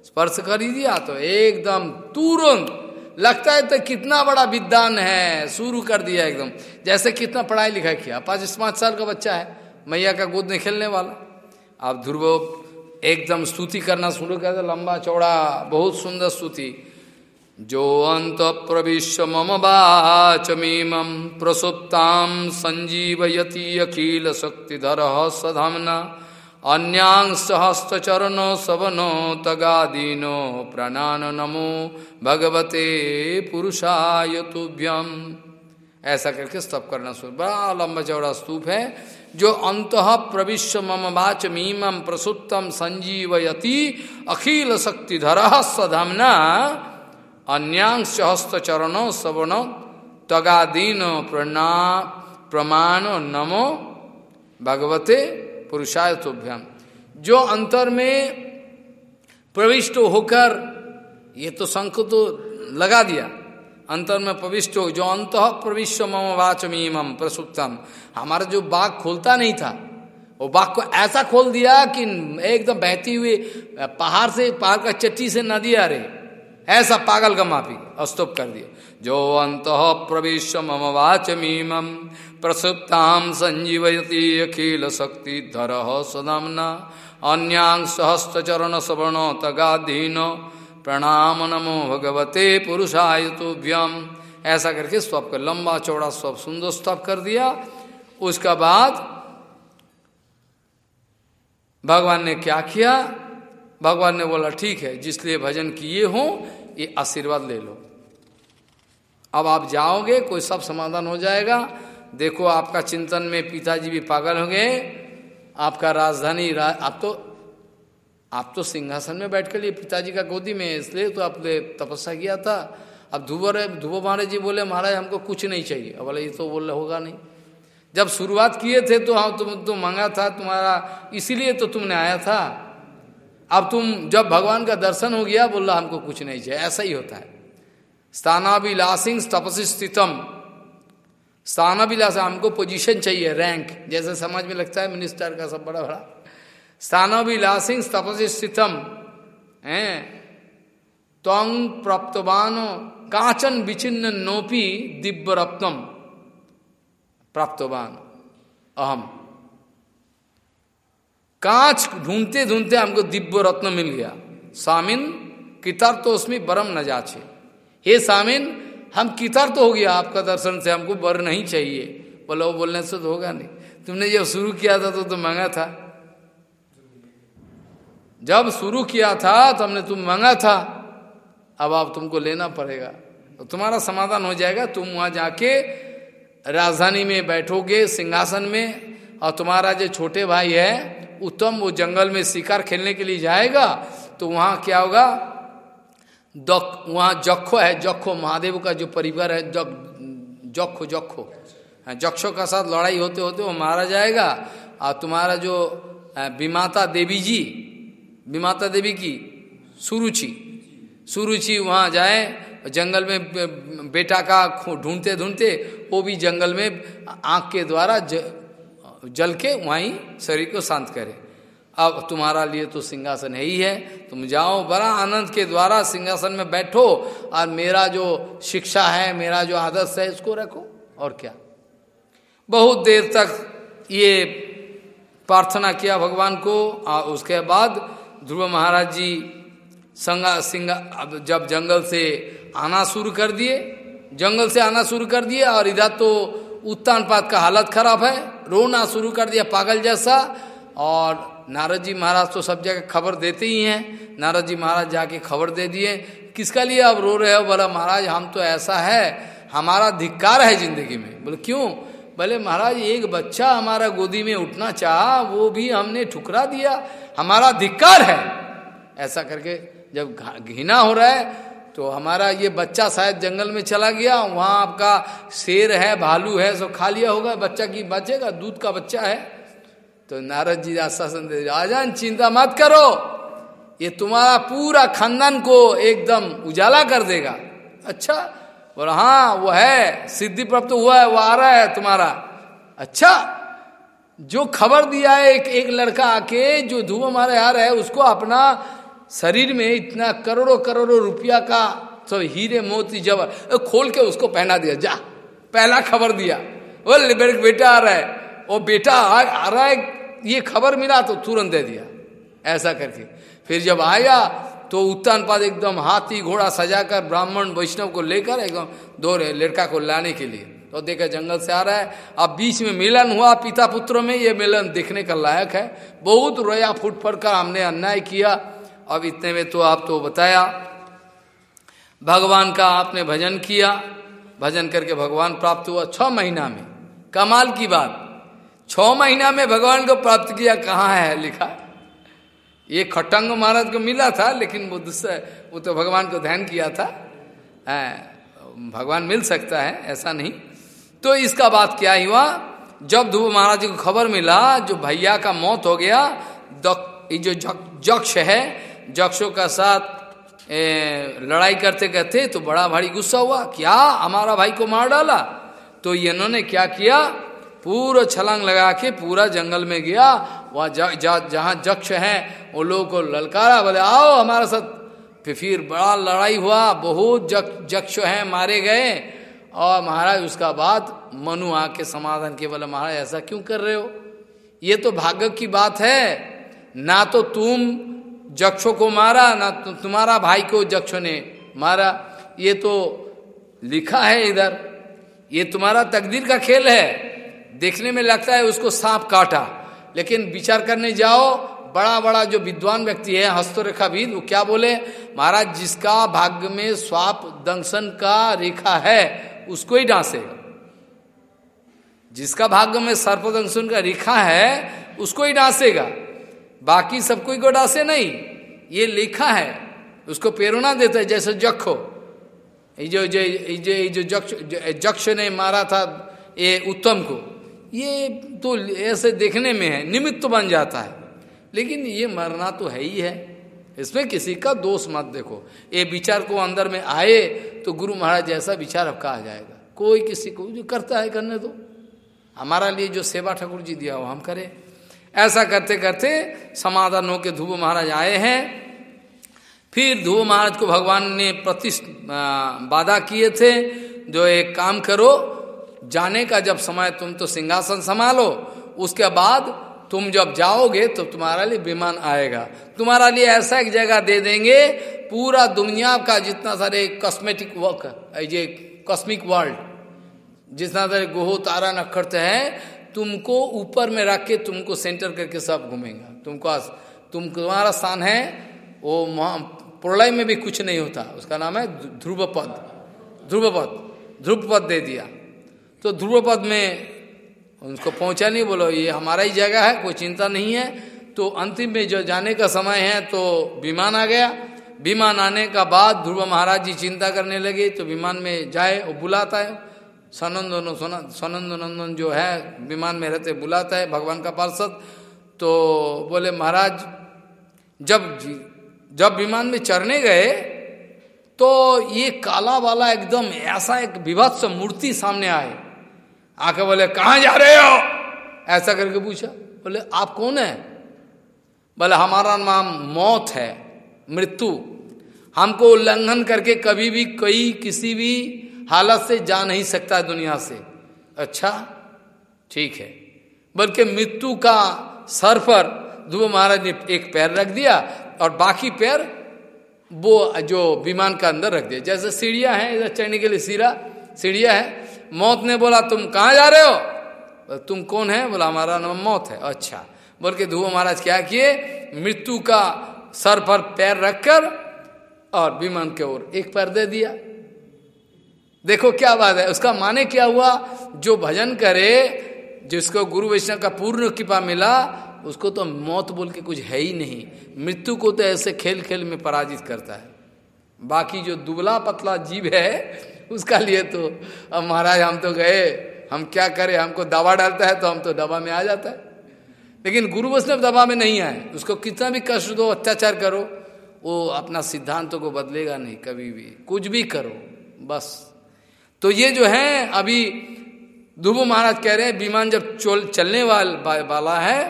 स्पर्श कर ही दिया तो एकदम तुरंत लगता है तो कितना बड़ा विद्वान है, शुरू कर दिया एकदम। जैसे कितना पढ़ाई लिखाई किया, पाँच पाँच साल का बच्चा है, मैया का गोद में खेलने वाला। आप ध्रुव, एकदम स्तुति करना शुरू कर लंबा चौड़ा, बहुत सुंदर स्तुति। जो अंत प्रविश्व मम वाचमीम प्रसुप्ताम संजीवयती अखिल शक्तिधर सधामना अन्यांग सहस्त्रचरण सवनो तगादीनो प्रणान नमो भगवते पुरुषाय तुभ्यम ऐसा करके स्तप करना शुरू। बड़ा लंबा चौड़ा स्तूप है, जो अंत प्रविश्व मम वाच मीम प्रसुत्तम संजीवयति अखिल शक्तिधर सधमना अन्यांग सहस्त्र चरण सवण तगादीन प्रना प्रमाण नमो भगवते पुरुषाय तुभ्यम जो अंतर में प्रविष्ट होकर, ये तो शंख तो लगा दिया। अंतर में प्रविष्ट हो, जो अंत प्रविश्व मम वाचमीम प्रसुप्तम। हमारा जो बाघ खोलता नहीं था, वो बाघ को ऐसा खोल दिया कि एकदम बहती हुई, पहाड़ से, पहाड़ का चट्टी से नदी आ रही। ऐसा पागल का माफ़ी। अस्तुप कर दिया। जो अंत प्रवेश मम वाचमीम प्रसुप्ताम संजीवती अखिल शक्ति धर सदामना। अन्यांग सहस्त्र चरण सवर्ण तगाधीन। प्रणाम नमो भगवते पुरुषाय तुभ्यम ऐसा करके स्वप कर लंबा चौड़ा स्वप सुंदर स्तप कर दिया। उसका बाद भगवान ने क्या किया? भगवान ने बोला ठीक है जिसलिए भजन किए हो ये आशीर्वाद ले लो। अब आप जाओगे कोई सब समाधान हो जाएगा। देखो आपका चिंतन में पिताजी भी पागल होंगे। आपका राजधानी रा, आप तो आप तो सिंहासन में बैठ कर लिए पिताजी का गोदी में इसलिए तो आपने तपस्या किया था। अब धुबर धुबो महाराज जी बोले महाराज हमको कुछ नहीं चाहिए। अब बोले ये तो बोल होगा नहीं। जब शुरुआत किए थे तो हाँ तुम तो मांगा था तुम्हारा इसीलिए तो तुमने आया था। अब तुम जब भगवान का दर्शन हो गया, बोला, हमको कुछ नहीं चाहिए। ऐसा ही होता है। स्थानाभिलासिंग तपसी स्थितम स्थानाभिलास हमको पोजीशन चाहिए रैंक जैसे समाज में लगता है मिनिस्टर का सब बड़ा बड़ा। स्थानाभिलासिंग तपसी स्थितम है? त्वंग प्राप्तवान, काचन विचिन्न नोपी दिव्य रत्नम प्राप्तवान। अहम। कांच ढूंढते ढूंढते हमको दिव्य रत्न मिल गया। सामिन, कितर तो उसमें बरम न जाचे। हे सामिन, हम कितर तो हो गया, आपका दर्शन से हमको बर नहीं चाहिए। बोला, वो बोलने से तो होगा नहीं। तुमने जब शुरू किया था तो तुम मांगा था। जब शुरू किया था तो हमने तुम मांगा था। अब आप तुमको लेना पड़ेगा। तो तुम्हारा समाधान हो जाएगा। तुम वहाँ जाके राजधानी में बैठोगे, सिंहासन में और तुम्हारा जो छोटे भाई है, उत्तम वो जंगल में शिकार खेलने के लिए जाएगा तो वहाँ क्या होगा? वहाँ जखो है जखो महादेव का जो परिवार है जख जखो जखो जक्षों का साथ लड़ाई होते होते वो मारा जाएगा। और तुम्हारा जो विमाता देवी जी, विमाता देवी की सुरुचि सुरुचि वहाँ जाए, जंगल में बेटा का ढूंढते ढूंढते वो भी जंगल में आँख के द्वारा जल के वहीं शरीर को शांत करे। अब तुम्हारा लिए तो सिंहासन है ही है। तुम जाओ, बड़ा आनंद के द्वारा सिंहासन में बैठो और मेरा जो शिक्षा है, मेरा जो आदर्श है, इसको रखो। और क्या? बहुत देर तक ये प्रार्थना किया भगवान को। और उसके बाद ध्रुव महाराज जी संगा, सिंगा, अब जब जंगल से आना शुरू कर दिए, जंगल से आना शुरू कर दिए और इधर तो उत्तान का हालत खराब है, रोना शुरू कर दिया पागल जैसा, और नारद जी महाराज तो सब जगह खबर देते ही हैं। नारद जी महाराज जाके खबर दे दिए, किसका लिए आप रो रहे हो? बोला, महाराज, हम तो ऐसा है, हमारा धिक्कार है ज़िंदगी में। बोले, क्यों? बोले, महाराज, एक बच्चा हमारा गोदी में उठना चाहा, वो भी हमने ठुकरा दिया, हमारा धिक्कार है। ऐसा करके जब घिना हो रहा है तो हमारा ये बच्चा शायद जंगल में चला गया, वहाँ आपका शेर है, भालू है सो खा लिया होगा, बच्चा की बचेगा, दूध का बच्चा है। तो नारद जी आश्वासन दे राजन, चिंता मत करो, ये तुम्हारा पूरा खानदान को एकदम उजाला कर देगा। अच्छा? और हाँ वो है सिद्धि प्राप्त हुआ है, वो आ रहा है तुम्हारा। अच्छा? जो खबर दिया है, एक एक लड़का आके, जो धुआँ मारे आ रहा है उसको अपना शरीर में इतना करोड़ों करोड़ों रुपया का सब हीरे मोती जबर खोल के उसको पहना दिया जा पहला खबर दिया। वो बेटा आ रहा है। वो बेटा आ, आ रहा है। ये खबर मिला तो तुरंत दे दिया ऐसा करके। फिर जब आया तो उत्तान पाद एकदम हाथी घोड़ा सजाकर ब्राह्मण वैष्णव को लेकर एकदम दो लड़का को लाने के लिए। तो देखा जंगल से आ रहा है। अब बीच में मिलन हुआ पिता पुत्रों में ये मिलन देखने का लायक है। बहुत रोया फुट फट कर हमने अन्याय किया। अब इतने में तो आप तो बताया। भगवान का आपने भजन किया। भजन करके भगवान प्राप्त हुआ छ महीना में। कमाल की बात। छ महीना में भगवान को प्राप्त किया कहाँ है लिखा। ये खटंग महाराज को मिला था लेकिन वो दूसरा वो तो भगवान को ध्यान किया था। आ, भगवान मिल सकता है ऐसा नहीं। तो इसका बात क्या हुआ? जब ध्रुव महाराज जी को खबर मिला जो भैया का मौत हो गया जो जक्ष है जक्षों का साथ ए, लड़ाई करते करते तो बड़ा भारी गुस्सा हुआ क्या हमारा भाई को मार डाला? तो इन्होंने क्या किया? पूरा छलांग लगा के पूरा जंगल में गया वह जहाँ जक्ष है वो लोगों को ललकारा बोले आओ हमारे साथ। फिर बड़ा लड़ाई हुआ बहुत जक, जक्ष हैं मारे गए और महाराज उसका बाद मनु आके समाधान के बोले महाराज ऐसा क्यों कर रहे हो? ये तो भाग्य की बात है ना तो तुम जक्षों को मारा, ना तुम्हारा भाई को जक्षों ने मारा। ये तो लिखा है इधर, ये तुम्हारा तकदीर का खेल है। देखने में लगता है उसको सांप काटा, लेकिन विचार करने जाओ बड़ा बड़ा जो विद्वान व्यक्ति है हस्तरेखाविद वो क्या बोले? महाराज, जिसका भाग्य में स्वाप दंशन का रेखा है, उसको ही डांसेगा। जिसका भाग्य में सर्प दंशन का रेखा है, उसको ही डांसेगा। बाकी सबको को डांसे नहीं। ये लिखा है, उसको प्रेरणा देता है, जैसे जखो जो जो जो जो जक्ष जक्ष ने मारा था, ये उत्तम को, ये तो ऐसे देखने में है, निमित्त तो बन जाता है। लेकिन ये मरना तो है ही है। इसमें किसी का दोष मत देखो। ये विचार को अंदर में आए तो गुरु महाराज जैसा विचार आपका आ जाएगा। कोई किसी को जो करता है करने दो। हमारा लिए जो सेवा ठाकुर जी दिया वो हम करें। ऐसा करते करते समाधान होकर ध्रुव महाराज आए हैं। फिर ध्रुव महाराज को भगवान ने प्रतिष्ठ बाधा किए थे, जो एक काम करो, जाने का जब समय तुम तो सिंहासन संभालो, उसके बाद तुम जब जाओगे तो तुम्हारा लिए विमान आएगा। तुम्हारा लिए ऐसा एक जगह दे देंगे, पूरा दुनिया का जितना सारे कॉस्मेटिक वर्क ये कॉस्मिक वर्ल्ड जितना सारे गोहो, तारा नखरते हैं तुमको ऊपर में रख के तुमको सेंटर करके सब घूमेगा। तुमको तुम तुम्हारा स्थान है, वो प्रलय में भी कुछ नहीं होता। उसका नाम है ध्रुव पद ध्रुव पद ध्रुव पद दे दिया। तो ध्रुव पद में उनको पहुँचा नहीं, बोलो, ये हमारा ही जगह है, कोई चिंता नहीं है। तो अंतिम में जो जाने का समय है तो विमान आ गया। विमान आने का बाद ध्रुव महाराज जी चिंता करने लगे तो विमान में जाए और बुलाता है। सनंद सनंद नंदन जो है, विमान में रहते, बुलाता है भगवान का पार्षद। तो बोले, महाराज, जब जब विमान में चढ़ने गए तो ये काला वाला एकदम ऐसा एक विभत्स मूर्ति सामने आए। आके बोले, कहा जा रहे हो? ऐसा करके पूछा। बोले, आप कौन है? बोले, हमारा नाम मौत है, मृत्यु। हमको उल्लंघन करके कभी भी कोई किसी भी हालत से जा नहीं सकता है दुनिया से। अच्छा ठीक है। बल्कि मृत्यु का सर पर ध्रुव महाराज ने एक पैर रख दिया और बाकी पैर वो जो विमान का अंदर रख दिया। जैसे सीढ़िया है, इधर चढ़ने के लिए सीढ़ा, सीढ़िया है। मौत ने बोला, तुम कहाँ जा रहे हो? तुम कौन है? बोला, हमारा नाम मौत है। अच्छा बोल के ध्रुव महाराज क्या किए? मृत्यु का सर पर पैर रखकर और विमान के ओर एक पैर दे दिया। देखो क्या बात है, उसका माने क्या हुआ? जो भजन करे, जिसको गुरु वैष्णव का पूर्ण कृपा मिला, उसको तो मौत बोल के कुछ है ही नहीं। मृत्यु को तो ऐसे खेल खेल में पराजित करता है। बाकी जो दुबला पतला जीव है, उसका लिए तो अब महाराज हम तो गए, हम क्या करें? हमको दवा डालता है तो हम तो दवा में आ जाता है। लेकिन गुरु वैष्णव दवा में नहीं आए। उसको कितना भी कष्ट दो, अत्याचार करो, वो अपना सिद्धांतों को बदलेगा नहीं, कभी भी। कुछ भी करो, बस। तो ये जो है अभी ध्रुव महाराज कह रहे हैं विमान जब चल चलने वाल, वाला है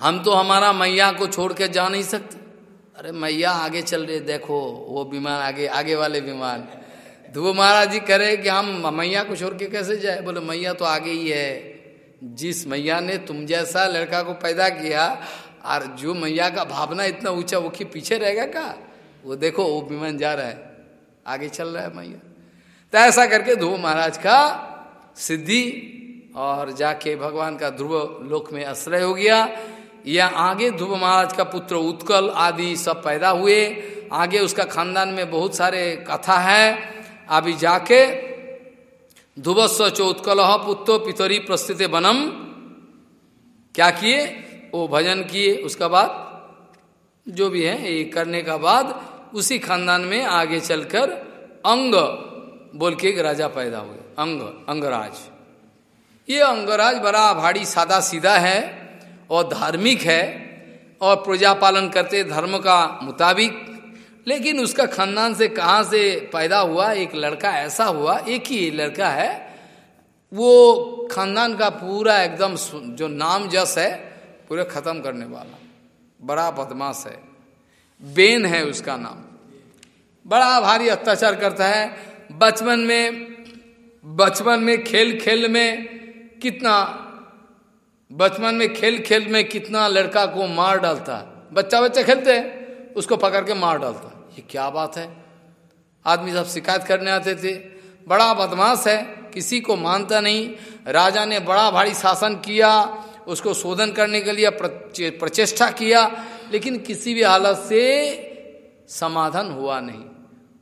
हम तो हमारा मैया को छोड़ के जा नहीं सकते। अरे मैया आगे चल रहे देखो वो विमान आगे आगे वाले विमान। ध्रुव महाराज जी कह रहे कि हम मैया को छोड़ के कैसे जाए? बोले मैया तो आगे ही है। जिस मैया ने तुम जैसा लड़का को पैदा किया और जो मैया का भावना इतना ऊँचा वो कि पीछे रहेगा क्या? वो देखो वो विमान जा रहा है। आगे चल रहा है मैया। तो ऐसा करके ध्रुव महाराज का सिद्धि और जाके भगवान का ध्रुव लोक में आश्रय हो गया। या आगे ध्रुव महाराज का पुत्र उत्कल आदि सब पैदा हुए। आगे उसका खानदान में बहुत सारे कथा है। अभी जाके ध्रुवस्व चौत्कल पुत्रो पितरी प्रस्थित बनम क्या किए? वो भजन किए। उसका बाद जो भी है, ये करने का बाद उसी खानदान में आगे चलकर अंग बोल के एक राजा पैदा हुए, अंग, अंगराज। ये अंगराज बड़ा भारी सादा सीधा है और धार्मिक है और प्रजा पालन करते धर्म का मुताबिक। लेकिन उसका खानदान से कहाँ से पैदा हुआ? एक लड़का ऐसा हुआ, एक ही लड़का है, वो खानदान का पूरा एकदम जो नाम जस है, पूरे खत्म करने वाला। बड़ा बदमाश है। बेन है उसका नाम। बड़ा भारी अत्याचार करता है। बचपन में बचपन में खेल खेल में कितना, बचपन में खेल खेल में कितना लड़का को मार डालता है। बच्चा बच्चा खेलते हैं, उसको पकड़ के मार डालता ये क्या बात है? आदमी सब शिकायत करने आते थे। बड़ा बदमाश है, किसी को मानता नहीं। राजा ने बड़ा भारी शासन किया, उसको शोधन करने के लिए प्रचेष्टा किया, लेकिन किसी भी हालत से समाधान हुआ नहीं।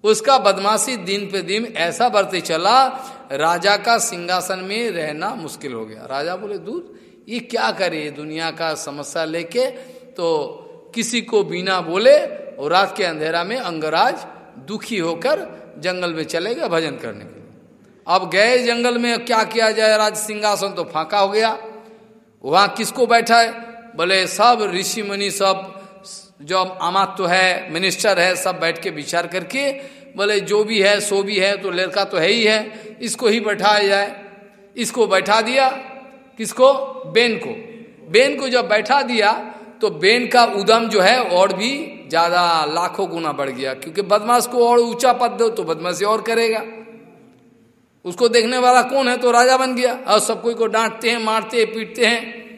उसका बदमाशी दिन पे दिन ऐसा बढ़ते चला, राजा का सिंहासन में रहना मुश्किल हो गया। राजा बोले दूध ये क्या करे? दुनिया का समस्या लेके? तो किसी को बिना बोले और रात के अंधेरा में अंगराज दुखी होकर जंगल में चले गए भजन करने के लिए। अब गए जंगल में क्या किया जाए? राज सिंहासन तो फांका हो गया। वहाँ किसको बैठा है बोले, सब ऋषि मुनि, सब जो अमात तो है मिनिस्टर है, सब बैठ के विचार करके, बोले, जो भी है, सो भी है तो लड़का तो है ही है। इसको ही बैठाया जाए। इसको बैठा दिया। किसको? बेन को। बेन को जब बैठा दिया तो बेन का उदम जो है, और भी ज़्यादा लाखों गुना बढ़ गया। क्योंकि बदमाश को और ऊँचा पद दो तो बदमाशी और करेगा। उसको देखने वाला कौन है? तो राजा बन गया। और सब कोई को डांटते हैं, मारते हैं, पीटते हैं।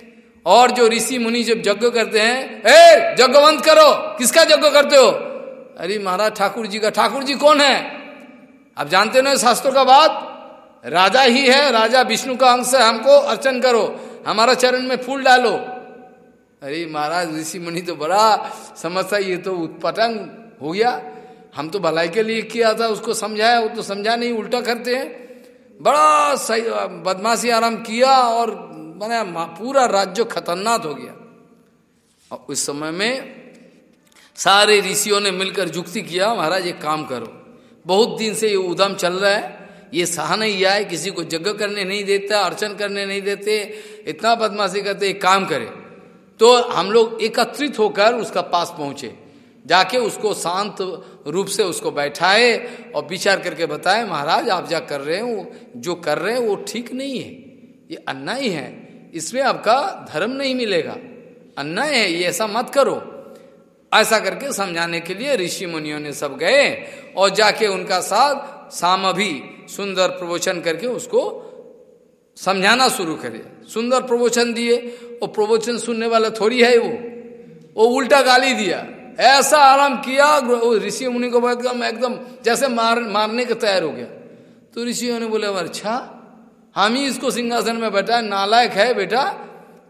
और जो ऋषि मुनि जब यज्ञ करते हैं, ए यज्ञ बंद करो! किसका यज्ञ करते हो? अरे महाराज ठाकुर जी का। ठाकुर जी कौन है? आप जानते ना शास्त्रों का बात? राजा ही है। राजा विष्णु का अंश है। हमको अर्चन करो। हमारा चरण में फूल डालो। अरे महाराज, ऋषि मुनि तो बड़ा समस्या ये तो उत्पटंग हो गया। हम तो भलाई के लिए किया था, उसको समझाया, वो तो समझा नहीं, उल्टा करते हैं। बड़ा सही, बदमाशी आराम किया और मैंने पूरा राज्य खतरनाक हो गया। और उस समय में सारे ऋषियों ने मिलकर जुक्ति किया, महाराज एक काम करो, बहुत दिन से ये उदम चल रहा है, ये सहा नहीं आए, किसी को जग करने नहीं देता, अर्चन करने नहीं देते, इतना बदमाशी करते, एक काम करे। तो हम लोग एकत्रित होकर उसका पास पहुँचे। जाके उसको शांत रूप से उसको बैठाए और विचार करके बताए, महाराज, आप जा कर रहे हो, जो कर रहे हैं वो ठीक नहीं है। ये अन्याय है, इसमें आपका धर्म नहीं मिलेगा। अन्याय है, ये ऐसा मत करो। ऐसा करके समझाने के लिए ऋषि मुनियों ने सब गए और जाके उनका साथ साम भी सुंदर प्रवचन करके उसको समझाना शुरू करे। सुंदर प्रवचन दिए और प्रवचन सुनने वाला थोड़ी है वो। वो उल्टा गाली दिया। ऐसा आराम किया ऋषि मुनि को एकदम एकदम, जैसे मार, मारने के तैयार हो गया। तो ऋषियों ने बोले अच्छा हम ही इसको सिंहासन में बैठा, नालायक है बेटा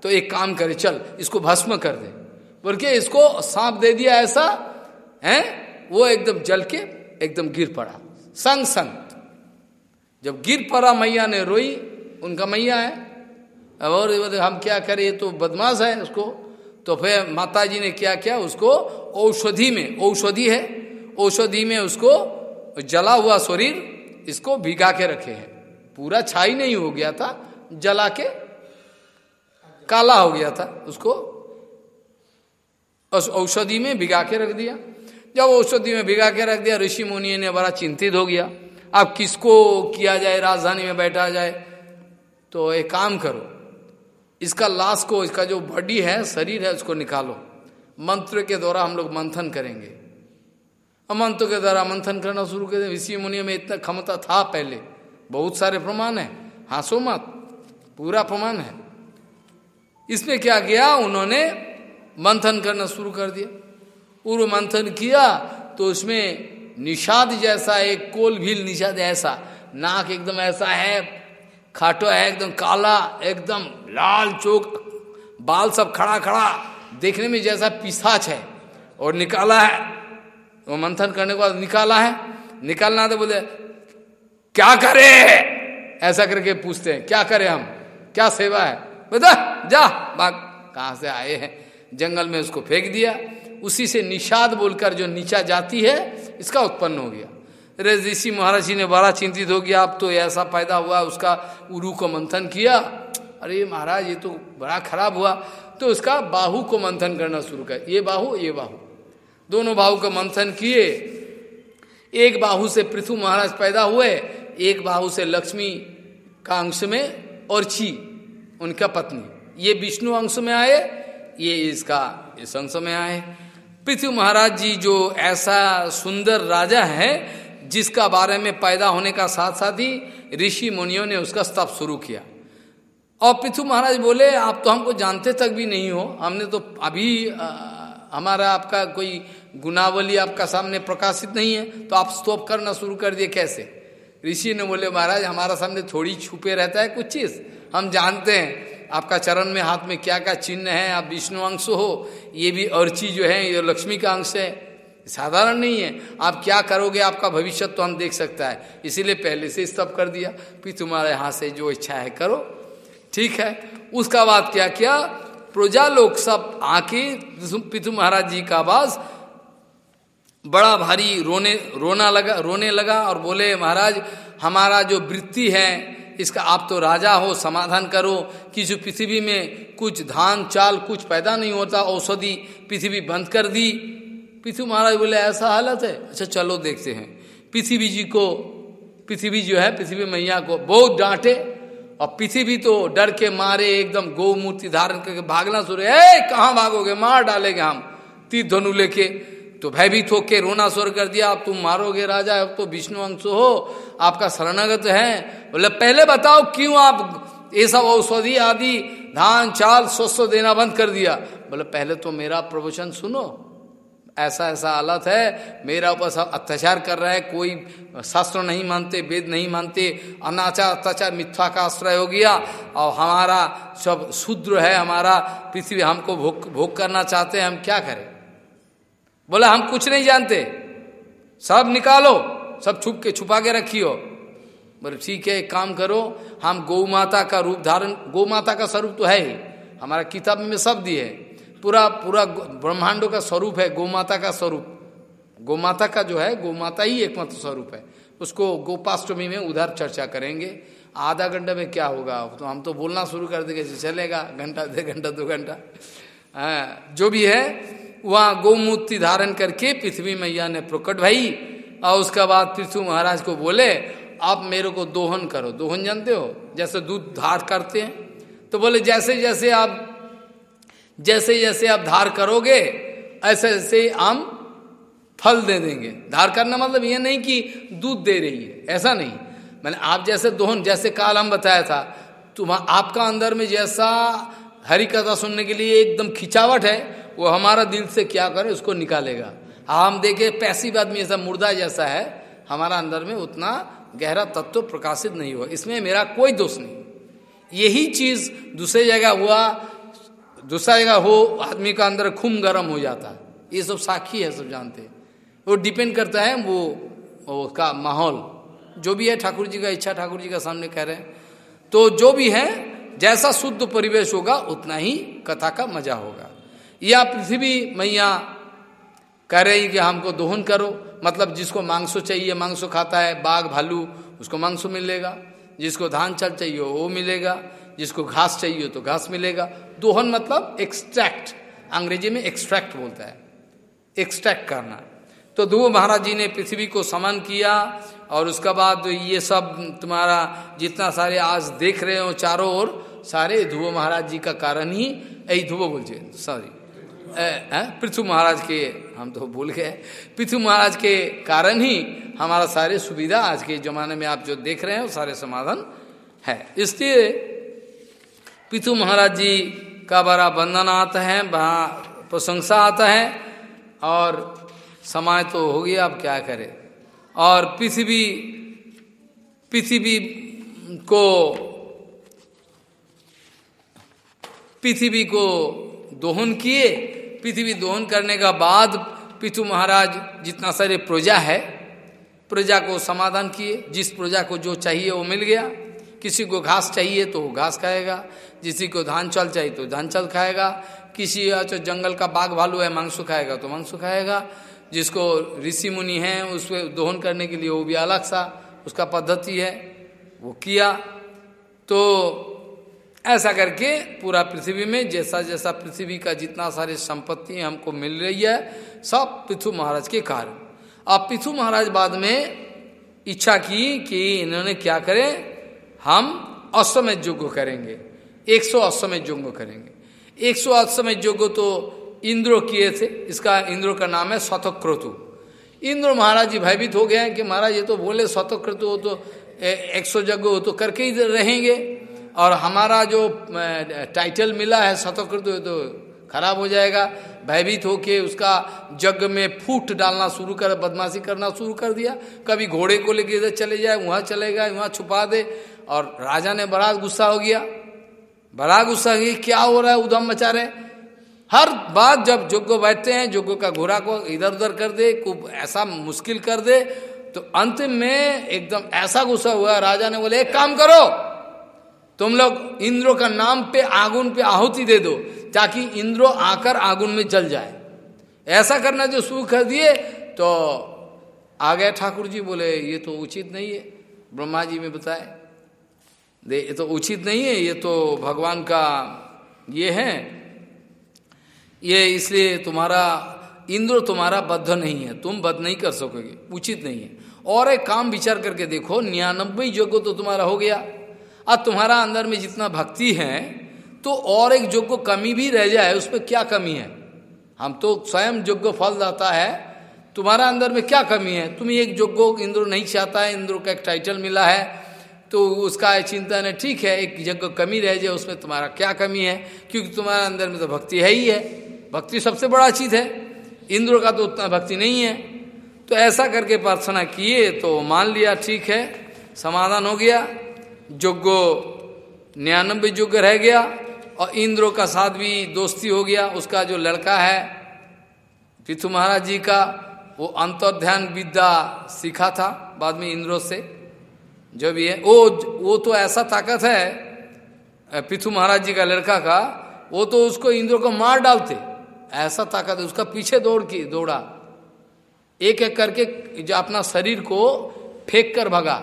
तो एक काम करे, चल, इसको भस्म कर दे। बोल के इसको सांप दे दिया ऐसा, है? वो एकदम जल के एकदम गिर पड़ा। संग संग, जब गिर पड़ा, मैया ने रोई, उनका मैया है। और हम क्या करें तो बदमाश है उसको। तो फिर माता जी ने क्या किया, उसको औषधि में, औषधि है, औषधि में उसको जला हुआ शरीर, इसको भिगा के रखे हैं। पूरा छाई नहीं हो गया था, जला के काला हो गया था, उसको उस औषधि में भिगा के रख दिया। जब औषधि में भिगा के रख दिया, ऋषि मुनि ने बड़ा चिंतित हो गया। अब किसको किया जाए, राजधानी में बैठा जाए तो एक काम करो, इसका लाश को, इसका जो बॉडी है, शरीर है, उसको निकालो। मंत्र के द्वारा हम लोग मंथन करेंगे। मंत्र के द्वारा मंथन करना शुरू कर ऋषि मुनि में इतना क्षमता था पहले। बहुत सारे प्रमाण है। हासो मत। पूरा प्रमाण है। इसमें क्या किया? उन्होंने मंथन करना शुरू कर दिया। पूर्व मंथन किया तो उसमें निषाद जैसा, एक कोल भील निषाद ऐसा। नाक एकदम ऐसा है, खाटो है एकदम काला, एकदम लाल चोक। बाल सब खड़ा खड़ा, देखने में जैसा पिसाच है। और निकाला है। वो मंथन करने के बाद निकाला है। निकालना तो बोले क्या करे? ऐसा करके पूछते हैं, क्या करें हम? क्या सेवा है? बता, जा बाग कहाँ से आए हैं? जंगल में उसको फेंक दिया। उसी से निषाद बोलकर जो नीचा जाती है, इसका उत्पन्न हो गया। रे ऋषि महाराज जी ने बड़ा चिंतित हो गया। अब तो ऐसा पैदा हुआ, उसका उरु को मंथन किया। अरे, महाराज, ये तो बड़ा खराब हुआ। तो उसका बाहु को मंथन करना शुरू कर, ये बाहु ये बाहु। दोनों बाहु का मंथन किए। एक बाहु से पृथु महाराज पैदा हुए एक बाहु से लक्ष्मी का अंश में और छी उनका पत्नी। ये विष्णु अंश में आए ये इसका इस अंश में आए। पृथ्वी महाराज जी जो ऐसा सुंदर राजा है जिसका बारे में पैदा होने का साथ साथ ही ऋषि मुनियों ने उसका स्तप शुरू किया। और पृथ्वी महाराज बोले आप तो हमको जानते तक भी नहीं हो। हमने तो अभी आ, हमारा आपका कोई गुनावली आपका सामने प्रकाशित नहीं है तो आप स्तोप करना शुरू कर दिए कैसे? ऋषि ने बोले, महाराज, हमारा सामने थोड़ी छुपे रहता है कुछ चीज़। हम जानते हैं, आपका चरण में हाथ में क्या क्या चिन्ह है, आप विष्णु अंश हो, ये भी अर्ची जो है, ये लक्ष्मी का अंश है। साधारण नहीं है। आप क्या करोगे, आपका भविष्य तो हम देख सकता है। इसीलिए पहले से स्तब कर दिया। फिर तुम्हारे यहाँ से जो इच्छा है करो। ठीक है? उसका बाद क्या किया? प्रजा लोग सब आके पितु महाराज जी का आवाज़ बड़ा भारी रोने, रोना लगा, रोने लगा और बोले, महाराज, हमारा जो वृत्ति है, इसका आप तो राजा हो, समाधान करो। कि जो पृथ्वी में कुछ धान, चाल कुछ पैदा नहीं होता, औषधि पृथ्वी बंद कर दी? पृथ्वी महाराज बोले, ऐसा हालत है? अच्छा चलो देखते हैं। पृथ्वी जी को, पृथ्वी जो है, पृथ्वी मैया को बहुत डांटे और पृथ्वी तो डर के मारे, एकदम गौ मूर्ति धारण करके भागना शुरू। है कहाँ भागोगे? मार डालेंगे हम। तीर धनु लेके तो भयभीत होके रोना स्वर कर दिया, अब तुम मारोगे राजा, अब तो विष्णु अंश हो, आपका शरणागत है। बोले, पहले बताओ क्यों आप ये सब औषधि आदि, धान, चाल स्वस्थ देना बंद कर दिया? बोले, पहले तो मेरा प्रवचन सुनो। ऐसा ऐसा हालत है, मेरा ऊपर सब अत्याचार कर रहा है, कोई शास्त्र नहीं मानते, वेद नहीं मानते, अनाचार, अत्याचार, मिथ्या का आश्रय हो गया, और हमारा सब शूद्र है, हमारा पृथ्वी हमको भोग भोग करना चाहते हैं, हम क्या करें? बोला हम कुछ नहीं जानते। सब निकालो सब छुप के छुपा के रखियो। बोले ठीक है एक काम करो हम गौ माता का रूप धारण गौ माता का स्वरूप तो है ही। हमारा किताब में सब दिए पूरा पूरा ब्रह्मांडों का स्वरूप है गौ माता का स्वरूप। गौ माता का जो है गौ माता ही एकमात्र स्वरूप है। उसको गोपाष्टमी में उधर चर्चा करेंगे। आधा घंटे में क्या होगा? तो हम तो बोलना शुरू कर देंगे चलेगा घंटा डेढ़ घंटा दो घंटा। हाँ, जो भी है वहाँ गौमूर्ति धारण करके पृथ्वी मैया ने प्रकट भाई। और उसके बाद पृथ्वी महाराज को बोले, आप मेरे को दोहन करो। दोहन जानते हो? जैसे दूध धार करते हैं। तो बोले, जैसे जैसे आप, जैसे जैसे आप धार करोगे, ऐसे ऐसे आम फल दे देंगे। धार करना मतलब ये नहीं कि दूध दे रही है, ऐसा नहीं। मैंने, आप जैसे दोहन, जैसे काल हम बताया था तुम आपका अंदर में जैसा हरी कथा सुनने के लिए एकदम खिंचावट है, वो हमारा दिल से क्या करे, उसको निकालेगा। हम देखे, पैसिव आदमी ऐसा मुर्दा जैसा है, हमारा अंदर में उतना गहरा तत्व प्रकाशित नहीं हुआ। इसमें मेरा कोई दोष नहीं। यही चीज़ दूसरी जगह हुआ, दूसरा जगह हो, आदमी का अंदर खून गर्म हो जाता। है ये सब साक्षी है, सब जानते हैं। वो डिपेंड करता है वो उसका माहौल। जो भी है, ठाकुर जी का इच्छा, ठाकुर जी का सामने कह रहे हैं। तो जो भी है जैसा शुद्ध परिवेश होगा, उतना ही कथा का मज़ा होगा। या पृथ्वी मैया कह रही कि हमको दोहन करो मतलब जिसको मांसो चाहिए, मांसो खाता है, बाघ, भालू, उसको मांसो मिलेगा। जिसको धान, चल चाहिए, वो मिलेगा। जिसको घास चाहिए तो घास मिलेगा। दोहन मतलब एक्सट्रैक्ट अंग्रेज़ी में एक्सट्रैक्ट बोलता है। एक्सट्रैक्ट करना। तो ध्रुव महाराज जी ने पृथ्वी को समन किया, और उसके बाद ये सब तुम्हारा जितना सारे आज देख रहे हो चारों ओर सारे ध्रुव महाराज जी का कारण ही यही ध्रुव बोल सॉरी पृथ्वी महाराज के, हम तो भूल गए। पृथ्वी महाराज के कारण ही हमारा सारे सुविधा आज के जमाने में आप जो देख रहे हो सारे समाधान है। इसलिए पितु महाराज जी का बड़ा वंदन आता है, बड़ा प्रशंसा आता है, और समय तो हो गया, अब क्या करें? और पृथ्वी पृथ्वी को पृथ्वी को दोहन किए, पृथ्वी दोहन करने का बाद पितु महाराज जितना सारे प्रजा है, प्रजा को समाधान किए, जिस प्रजा को जो चाहिए वो मिल गया। किसी को घास चाहिए तो वो घास खाएगा, किसी को धान चल चाहिए तो धान चल खाएगा, किसी अच्छा जंगल का बाघ भालू है मांसो खाएगा तो मांसो खाएगा, जिसको ऋषि मुनि है उसको दोहन करने के लिए वो भी अलग सा उसका पद्धति है, वो किया। तो ऐसा करके पूरा पृथ्वी में जैसा जैसा पृथ्वी का जितना सारे संपत्ति हमको मिल रही है, सब पृथु महाराज के कारण। अब पृथु महाराज बाद में इच्छा की कि इन्होंने क्या करें, हम अश्वमेध यज्ञ करेंगे। एक सौ अश्वमेध यज्ञ करेंगे। एक सौ अश्वमेध यज्ञ तो इंद्र किए थे, इसका इंद्र का नाम है स्वतक्रतु इंद्र महाराज जी भयभीत हो गए कि महाराज ये तो बोले स्वतक्रतु हो तो एक सौ यज्ञ हो तो करके ही रहेंगे। और हमारा जो टाइटल मिला है स्वतक्रतु तो खराब हो जाएगा। भयभीत होके उसका जग में फूट डालना शुरू कर, बदमाशी करना शुरू कर दिया। कभी घोड़े को लेके इधर चले जाए, वहाँ चले गए, वहाँ छुपा दे। और राजा ने बड़ा गुस्सा हो गया। बड़ा गुस्सा की क्या हो रहा है, उधम मचा रहे हर बात जब जोग्य बैठते हैं जोग्य का घोड़ा को इधर उधर कर दे, खूब ऐसा मुश्किल कर दे तो अंत में एकदम ऐसा गुस्सा हुआ। राजा ने बोले, एक काम करो तुम लोग इंद्रो का नाम पे आगुन पे आहुति दे दो, ताकि इंद्रो आकर आगुन में जल जाए। ऐसा करना जो शुरू कर दिए तो आ गए ठाकुर जी बोले, ये तो उचित नहीं है। ब्रह्मा जी में बताए, दे, ये तो उचित नहीं है, ये तो भगवान का ये है। ये इसलिए तुम्हारा, इंद्र तुम्हारा बद्ध नहीं है, तुम बद्ध नहीं कर सकोगे, उचित नहीं है। और एक काम विचार करके देखो निन्यानबे योग्य तो तुम्हारा हो गया। अब तुम्हारा अंदर में जितना भक्ति है तो और एक योग्य कमी भी रह जाए उसमें क्या कमी है? हम तो स्वयं योग्य फल दाता है, तुम्हारा अंदर में क्या कमी है? तुम्हें एक योग्य इंद्र नहीं चाहता है, इंद्र का एक टाइटल मिला है तो उसका चिंतन है, ठीक है, एक यज्ञ कमी रह जाए, उसमें तुम्हारा क्या कमी है? क्योंकि तुम्हारे अंदर में तो भक्ति है ही है। भक्ति सबसे बड़ा चीज़ है। इंद्र का तो उतना भक्ति नहीं है। तो ऐसा करके प्रार्थना किए तो मान लिया, ठीक है, समाधान हो गया। जोग्यो निन्यानबे योग्य रह गया और इंद्रो का साथ भी दोस्ती हो गया। उसका जो लड़का है, पृथु महाराज जी का, वो अंतर्ध्यान विद्या सीखा था बाद में इंद्रो से। जो भी है वो वो तो ऐसा ताकत है पृथु महाराज जी का लड़का का, वो तो उसको इंद्रो को मार डालते। ऐसा ताकत है उसका पीछे दौड़ की, दौड़ा। एक एक करके जो अपना शरीर को फेंक कर भगा।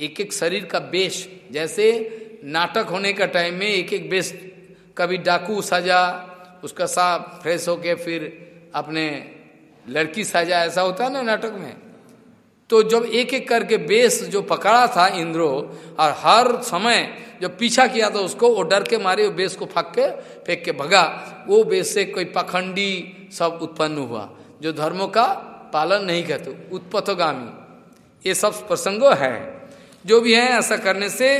एक एक शरीर का बेश, जैसे नाटक होने का टाइम में एक एक बेश, कभी डाकू सजा, उसका साफ़ फ्रेश होके फिर अपने लड़की सजा, ऐसा होता है ना नाटक में? तो जब एक एक करके बेस जो पकड़ा था इंद्रो, और हर समय जब पीछा किया था उसको, वो डर के मारे वो बेस को फक के, फेंक के भगा। वो बेस से कोई पखंडी सब उत्पन्न हुआ, जो धर्मों का पालन नहीं करते, उत्पथगामी। ये सब प्रसंगो है। जो भी है, ऐसा करने से,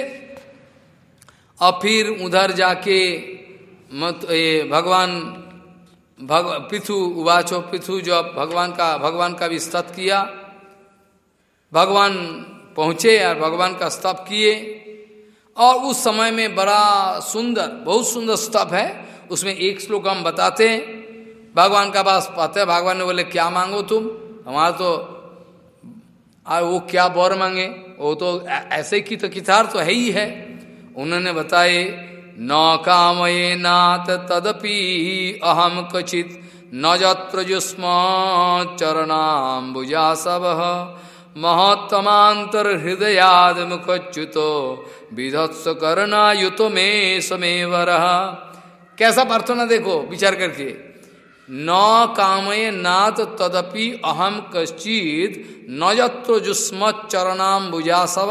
और फिर उधर जाके मत, ये भगवान, भग पृथु उवाचो पृथु जो भगवान का भगवान का भी स्तप किया, भगवान पहुँचे और भगवान का स्तप किए, और उस समय में बड़ा सुंदर, बहुत सुंदर स्तप है। उसमें एक श्लोक हम बताते हैं। भगवान का पास पाते भगवान ने बोले, क्या मांगो तुम? हमारा तो और वो क्या बर मांगे? वो तो ऐसे की तो कितार तो है ही है। उन्होंने बताए न कामये नाथ तदपि अहम कचित न जुष्म चरणाम्बुजा सब महत्तमांतर हृदयाद मुखच्युत विधत्स करना मे समेवर कैसा प्रार्थना देखो, विचार करके। न कामय नाथ तदपि अहम कश्चित न यत्र जुस्म चरणाम बुझा सब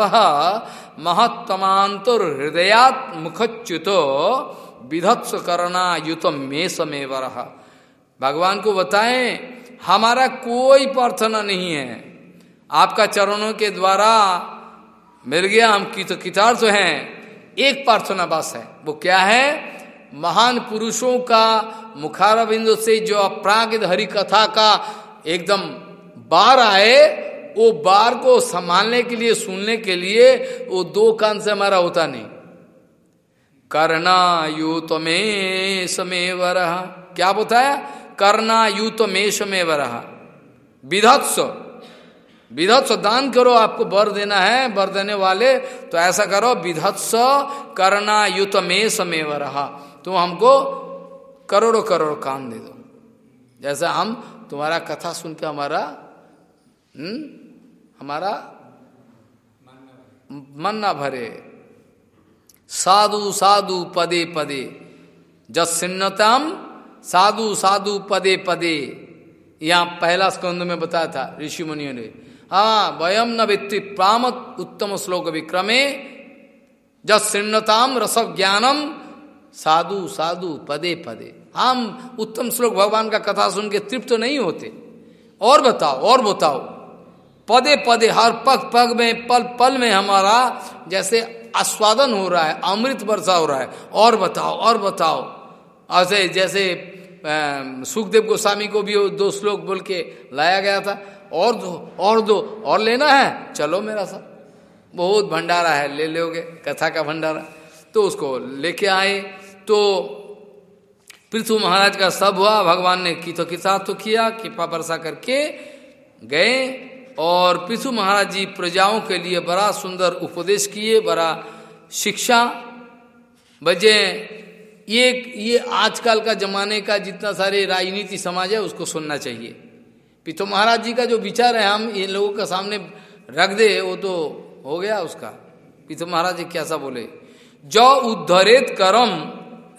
महत्तमांतर हृदयात मुखच्युतो विधत्स करना युत मे समेवर भगवान को बताएँ, हमारा कोई प्रार्थना नहीं है। आपका चरणों के द्वारा मिल गया, हम की तो कितार तो हैं, एक प्रार्थना बस है। वो क्या है? महान पुरुषों का मुखारबिंदु से जो अपरागित हरि कथा का एकदम बार आए, वो बार को संभालने के लिए, सुनने के लिए वो दो कान से हमारा होता नहीं। करना यू तो में समेव रहा क्या बताया करना यू तो में समेव रहा विधत्स। विधत्स दान करो, आपको बर देना है, बर देने वाले तो ऐसा करो, विधत्स करना युत में समेव रहा तुम हमको करोड़ों करोड़ काम दे दो जैसा हम तुम्हारा कथा सुन के हमारा हुँ? हम्म, हमारा मन ना भरे साधु साधु पदे पदे जसिन्नतम साधु साधु पदे पदे यहाँ पहला स्कंद में बताया था ऋषि मुनियों ने हाँ वयम न वित्ति प्रामत उत्तम श्लोक विक्रमे जसिन्नताम रस ज्ञानम साधु साधु, पदे पदे। हम उत्तम श्लोक भगवान का कथा सुन के तृप्त तो नहीं होते। और बताओ और बताओ। पदे पदे, हर पग पग में, पल पल में हमारा जैसे आस्वादन हो रहा है, अमृत वर्षा हो रहा है। और बताओ और बताओ। ऐसे जैसे सुखदेव गोस्वामी को भी दो श्लोक बोल के लाया गया था। और दो और दो, और लेना है? चलो मेरा साथ बहुत भंडारा है, ले लोगे, कथा का भंडारा। तो उसको लेके आए। तो पृथ्वी महाराज का सब हुआ, भगवान ने की तो किसा तो किया, कृपा वर्षा करके गए और पृथु महाराज जी प्रजाओं के लिए बड़ा सुंदर उपदेश किए, बड़ा शिक्षा बजे। ये ये आजकल का जमाने का जितना सारे राजनीति समाज है, उसको सुनना चाहिए। पिथो महाराज जी का जो विचार है, हम इन लोगों के सामने रख दे, वो तो हो गया उसका। पिथो महाराज जी कैसा बोले? जो उद्धरित करम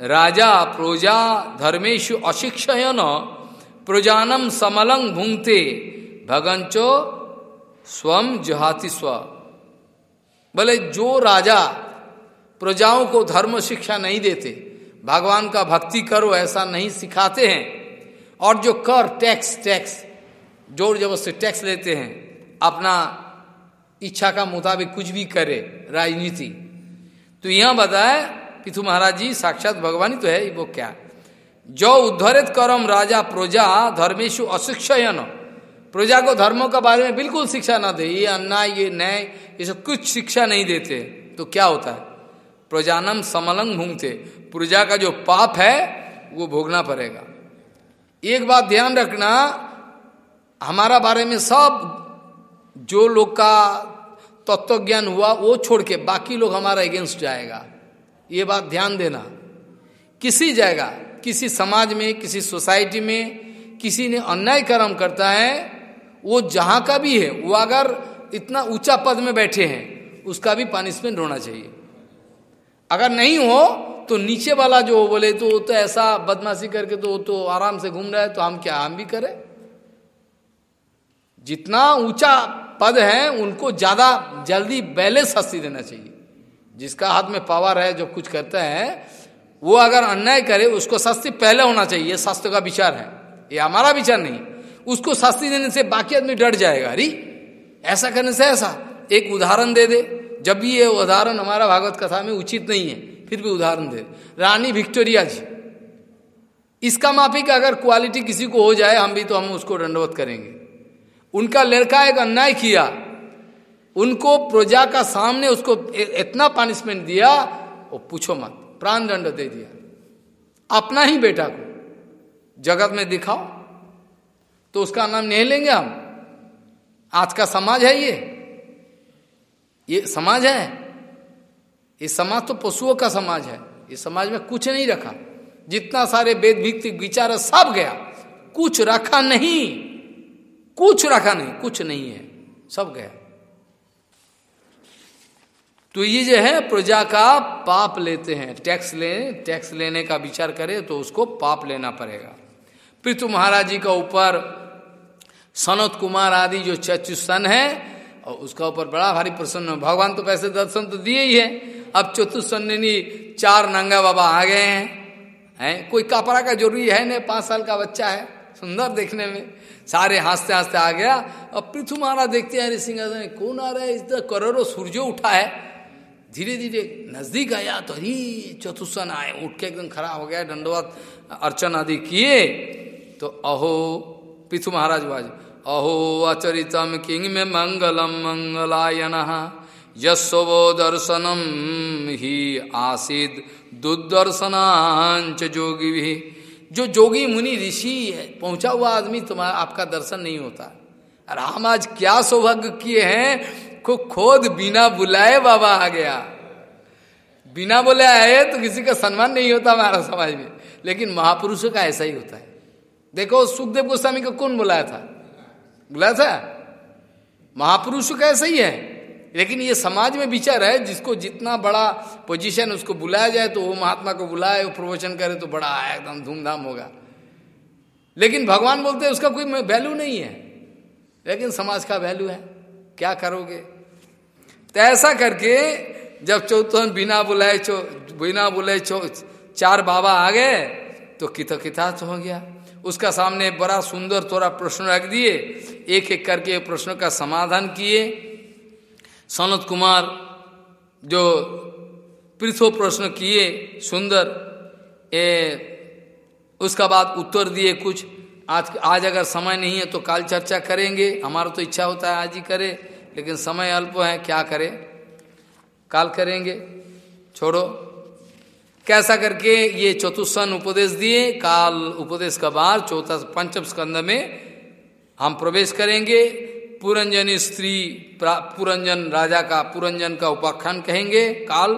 राजा, प्रोजा धर्मेशु अशिक्षयन प्रजानम समलंग भूंगते भगंचो स्वम जहाति स्व। बोले जो राजा प्रजाओं को धर्म शिक्षा नहीं देते, भगवान का भक्ति करो, ऐसा नहीं सिखाते हैं, और जो कर, टैक्स टैक्स, ज़ोर ज़बरदस्ती टैक्स लेते हैं, अपना इच्छा का मुताबिक कुछ भी करे, राजनीति। तो यहाँ बताए पिथु महाराज जी, साक्षात भगवान ही तो है, वो क्या? जो उद्धरित करम राजा प्रजा धर्मेशु अशिक्षयन। प्रजा को धर्मों का बारे में बिल्कुल शिक्षा ना दे, ये अन्याय, ये न्याय, ये सब कुछ शिक्षा नहीं देते तो क्या होता है? प्रजानम समलंग भूंगते। प्रजा का जो पाप है, वो भोगना पड़ेगा। एक बात ध्यान रखना, हमारा बारे में सब जो लोग का तत्व ज्ञान हुआ, वो छोड़ के बाकी लोग हमारा अगेंस्ट जाएगा। ये बात ध्यान देना। किसी जगह, किसी समाज में, किसी सोसाइटी में किसी ने अन्याय कर्म करता है, वो जहाँ का भी है, वो अगर इतना ऊँचा पद में बैठे हैं, उसका भी पनिशमेंट होना चाहिए। अगर नहीं हो तो नीचे वाला जो बोले तो वो तो ऐसा बदमाशी करके तो वो तो आराम से घूम रहा है तो हम क्या, हम भी करें? जितना ऊँचा पद है, उनको ज़्यादा जल्दी पहले सस्ती देना चाहिए। जिसका हाथ में पावर है, जो कुछ करते हैं, वो अगर अन्याय करे, उसको सस्ती पहले होना चाहिए, शास्त्र का विचार है। ये हमारा विचार नहीं। उसको शास्त्री देने से बाकी आदमी डर जाएगा। अरे, ऐसा करने से ऐसा। एक उदाहरण दे दे। जब भी ये उदाहरण हमारा भागवत कथा में उचित नहीं है, फिर भी उदाहरण दे। रानी विक्टोरिया जी, इसका माफिक अगर क्वालिटी किसी को हो जाए, हम भी तो हम उसको दंडवत करेंगे। उनका लड़का एक अन्याय किया। उनको प्रजा का सामने उसको इतना पनिशमेंट दिया, वो पूछो मत प्राण दंड दे दिया। अपना ही बेटा को, जगत में दिखाओ। तो उसका नाम नहीं लेंगे हम। आज का समाज है ये। ये समाज है। ये समाज तो पशुओं का समाज है। ये समाज में कुछ नहीं रखा। जितना सारे वेद भित्ति विचार सब गया। कुछ रखा नहीं। कुछ रखा नहीं, कुछ नहीं है। सब गया। तो ये जो है, प्रजा का पाप लेते हैं। टैक्स ले, टैक्स लेने का विचार करे तो उसको पाप लेना पड़ेगा। पृथु महाराज जी का ऊपर सनत कुमार आदि जो चतुसन है, और उसका ऊपर बड़ा भारी प्रसन्न भगवान तो पैसे दर्शन तो दिए ही है। अब चतुसन्नी चार नंगा बाबा आ गए हैं। हैं? कोई कपड़ा का ज़रूरी है नहीं? पाँच साल का बच्चा है, सुंदर देखने में। सारे हँसते हँसते आ गया। अब पृथ्वी महाराज देखते हैं सिंहासन, कौन आ रहा है? इस करोड़ों सूर्यो उठा है। धीरे धीरे नज़दीक आया तो ही चतुसन आए। उठ के एकदम खड़ा हो गया, दंडवत, अर्चन आदि किए। तो अहो पृथु महाराज बाज, अहो, अचरितम किंग में मंगलम मंगलायन यशोवो दर्शनम ही आसिद, दुर्दर्शनांच जोगी भी जो जोगी मुनि ऋषि है, पहुँचा हुआ आदमी तुम्हारा आपका दर्शन नहीं होता। और हम आज क्या सौभाग्य किए हैं? को खोद बिना बुलाए बाबा आ गया। बिना बोले आए तो किसी का सम्मान नहीं होता हमारा समाज में। लेकिन महापुरुषों का ऐसा ही होता है। देखो, सुखदेव गोस्वामी को कौन बुलाया था? बुलाया था? महापुरुष का ऐसा ही है। लेकिन ये समाज में विचार है, जिसको जितना बड़ा पोजीशन उसको बुलाया जाए तो वो महात्मा को बुलाए, वो प्रवचन करे तो बड़ा एकदम धूमधाम होगा। लेकिन भगवान बोलते हैं, उसका कोई वैल्यू नहीं है। लेकिन समाज का वैल्यू है। क्या करोगे? तो ऐसा करके जब चौथन बिना बुलाए चो, बिना बुलाए चो, चार बाबा आ गए तो किता किता हो गया। उसका सामने बड़ा सुंदर थोड़ा प्रश्न रख दिए। एक एक करके प्रश्न का समाधान किए। सनत कुमार जो पृथो प्रश्न किए, सुंदर, ए, उसका बाद उत्तर दिए कुछ। आज आज अगर समय नहीं है तो काल चर्चा करेंगे। हमारा तो इच्छा होता है आज ही करे, लेकिन समय अल्प है, क्या करें? काल करेंगे। छोड़ो। कैसा करके ये चतुस्सन उपदेश दिए, काल उपदेश का बाद चौथा पंचम स्कंद में हम प्रवेश करेंगे। पुरंजन स्त्री पुरंजन राजा का, पुरंजन का उपाख्यान कहेंगे, काल।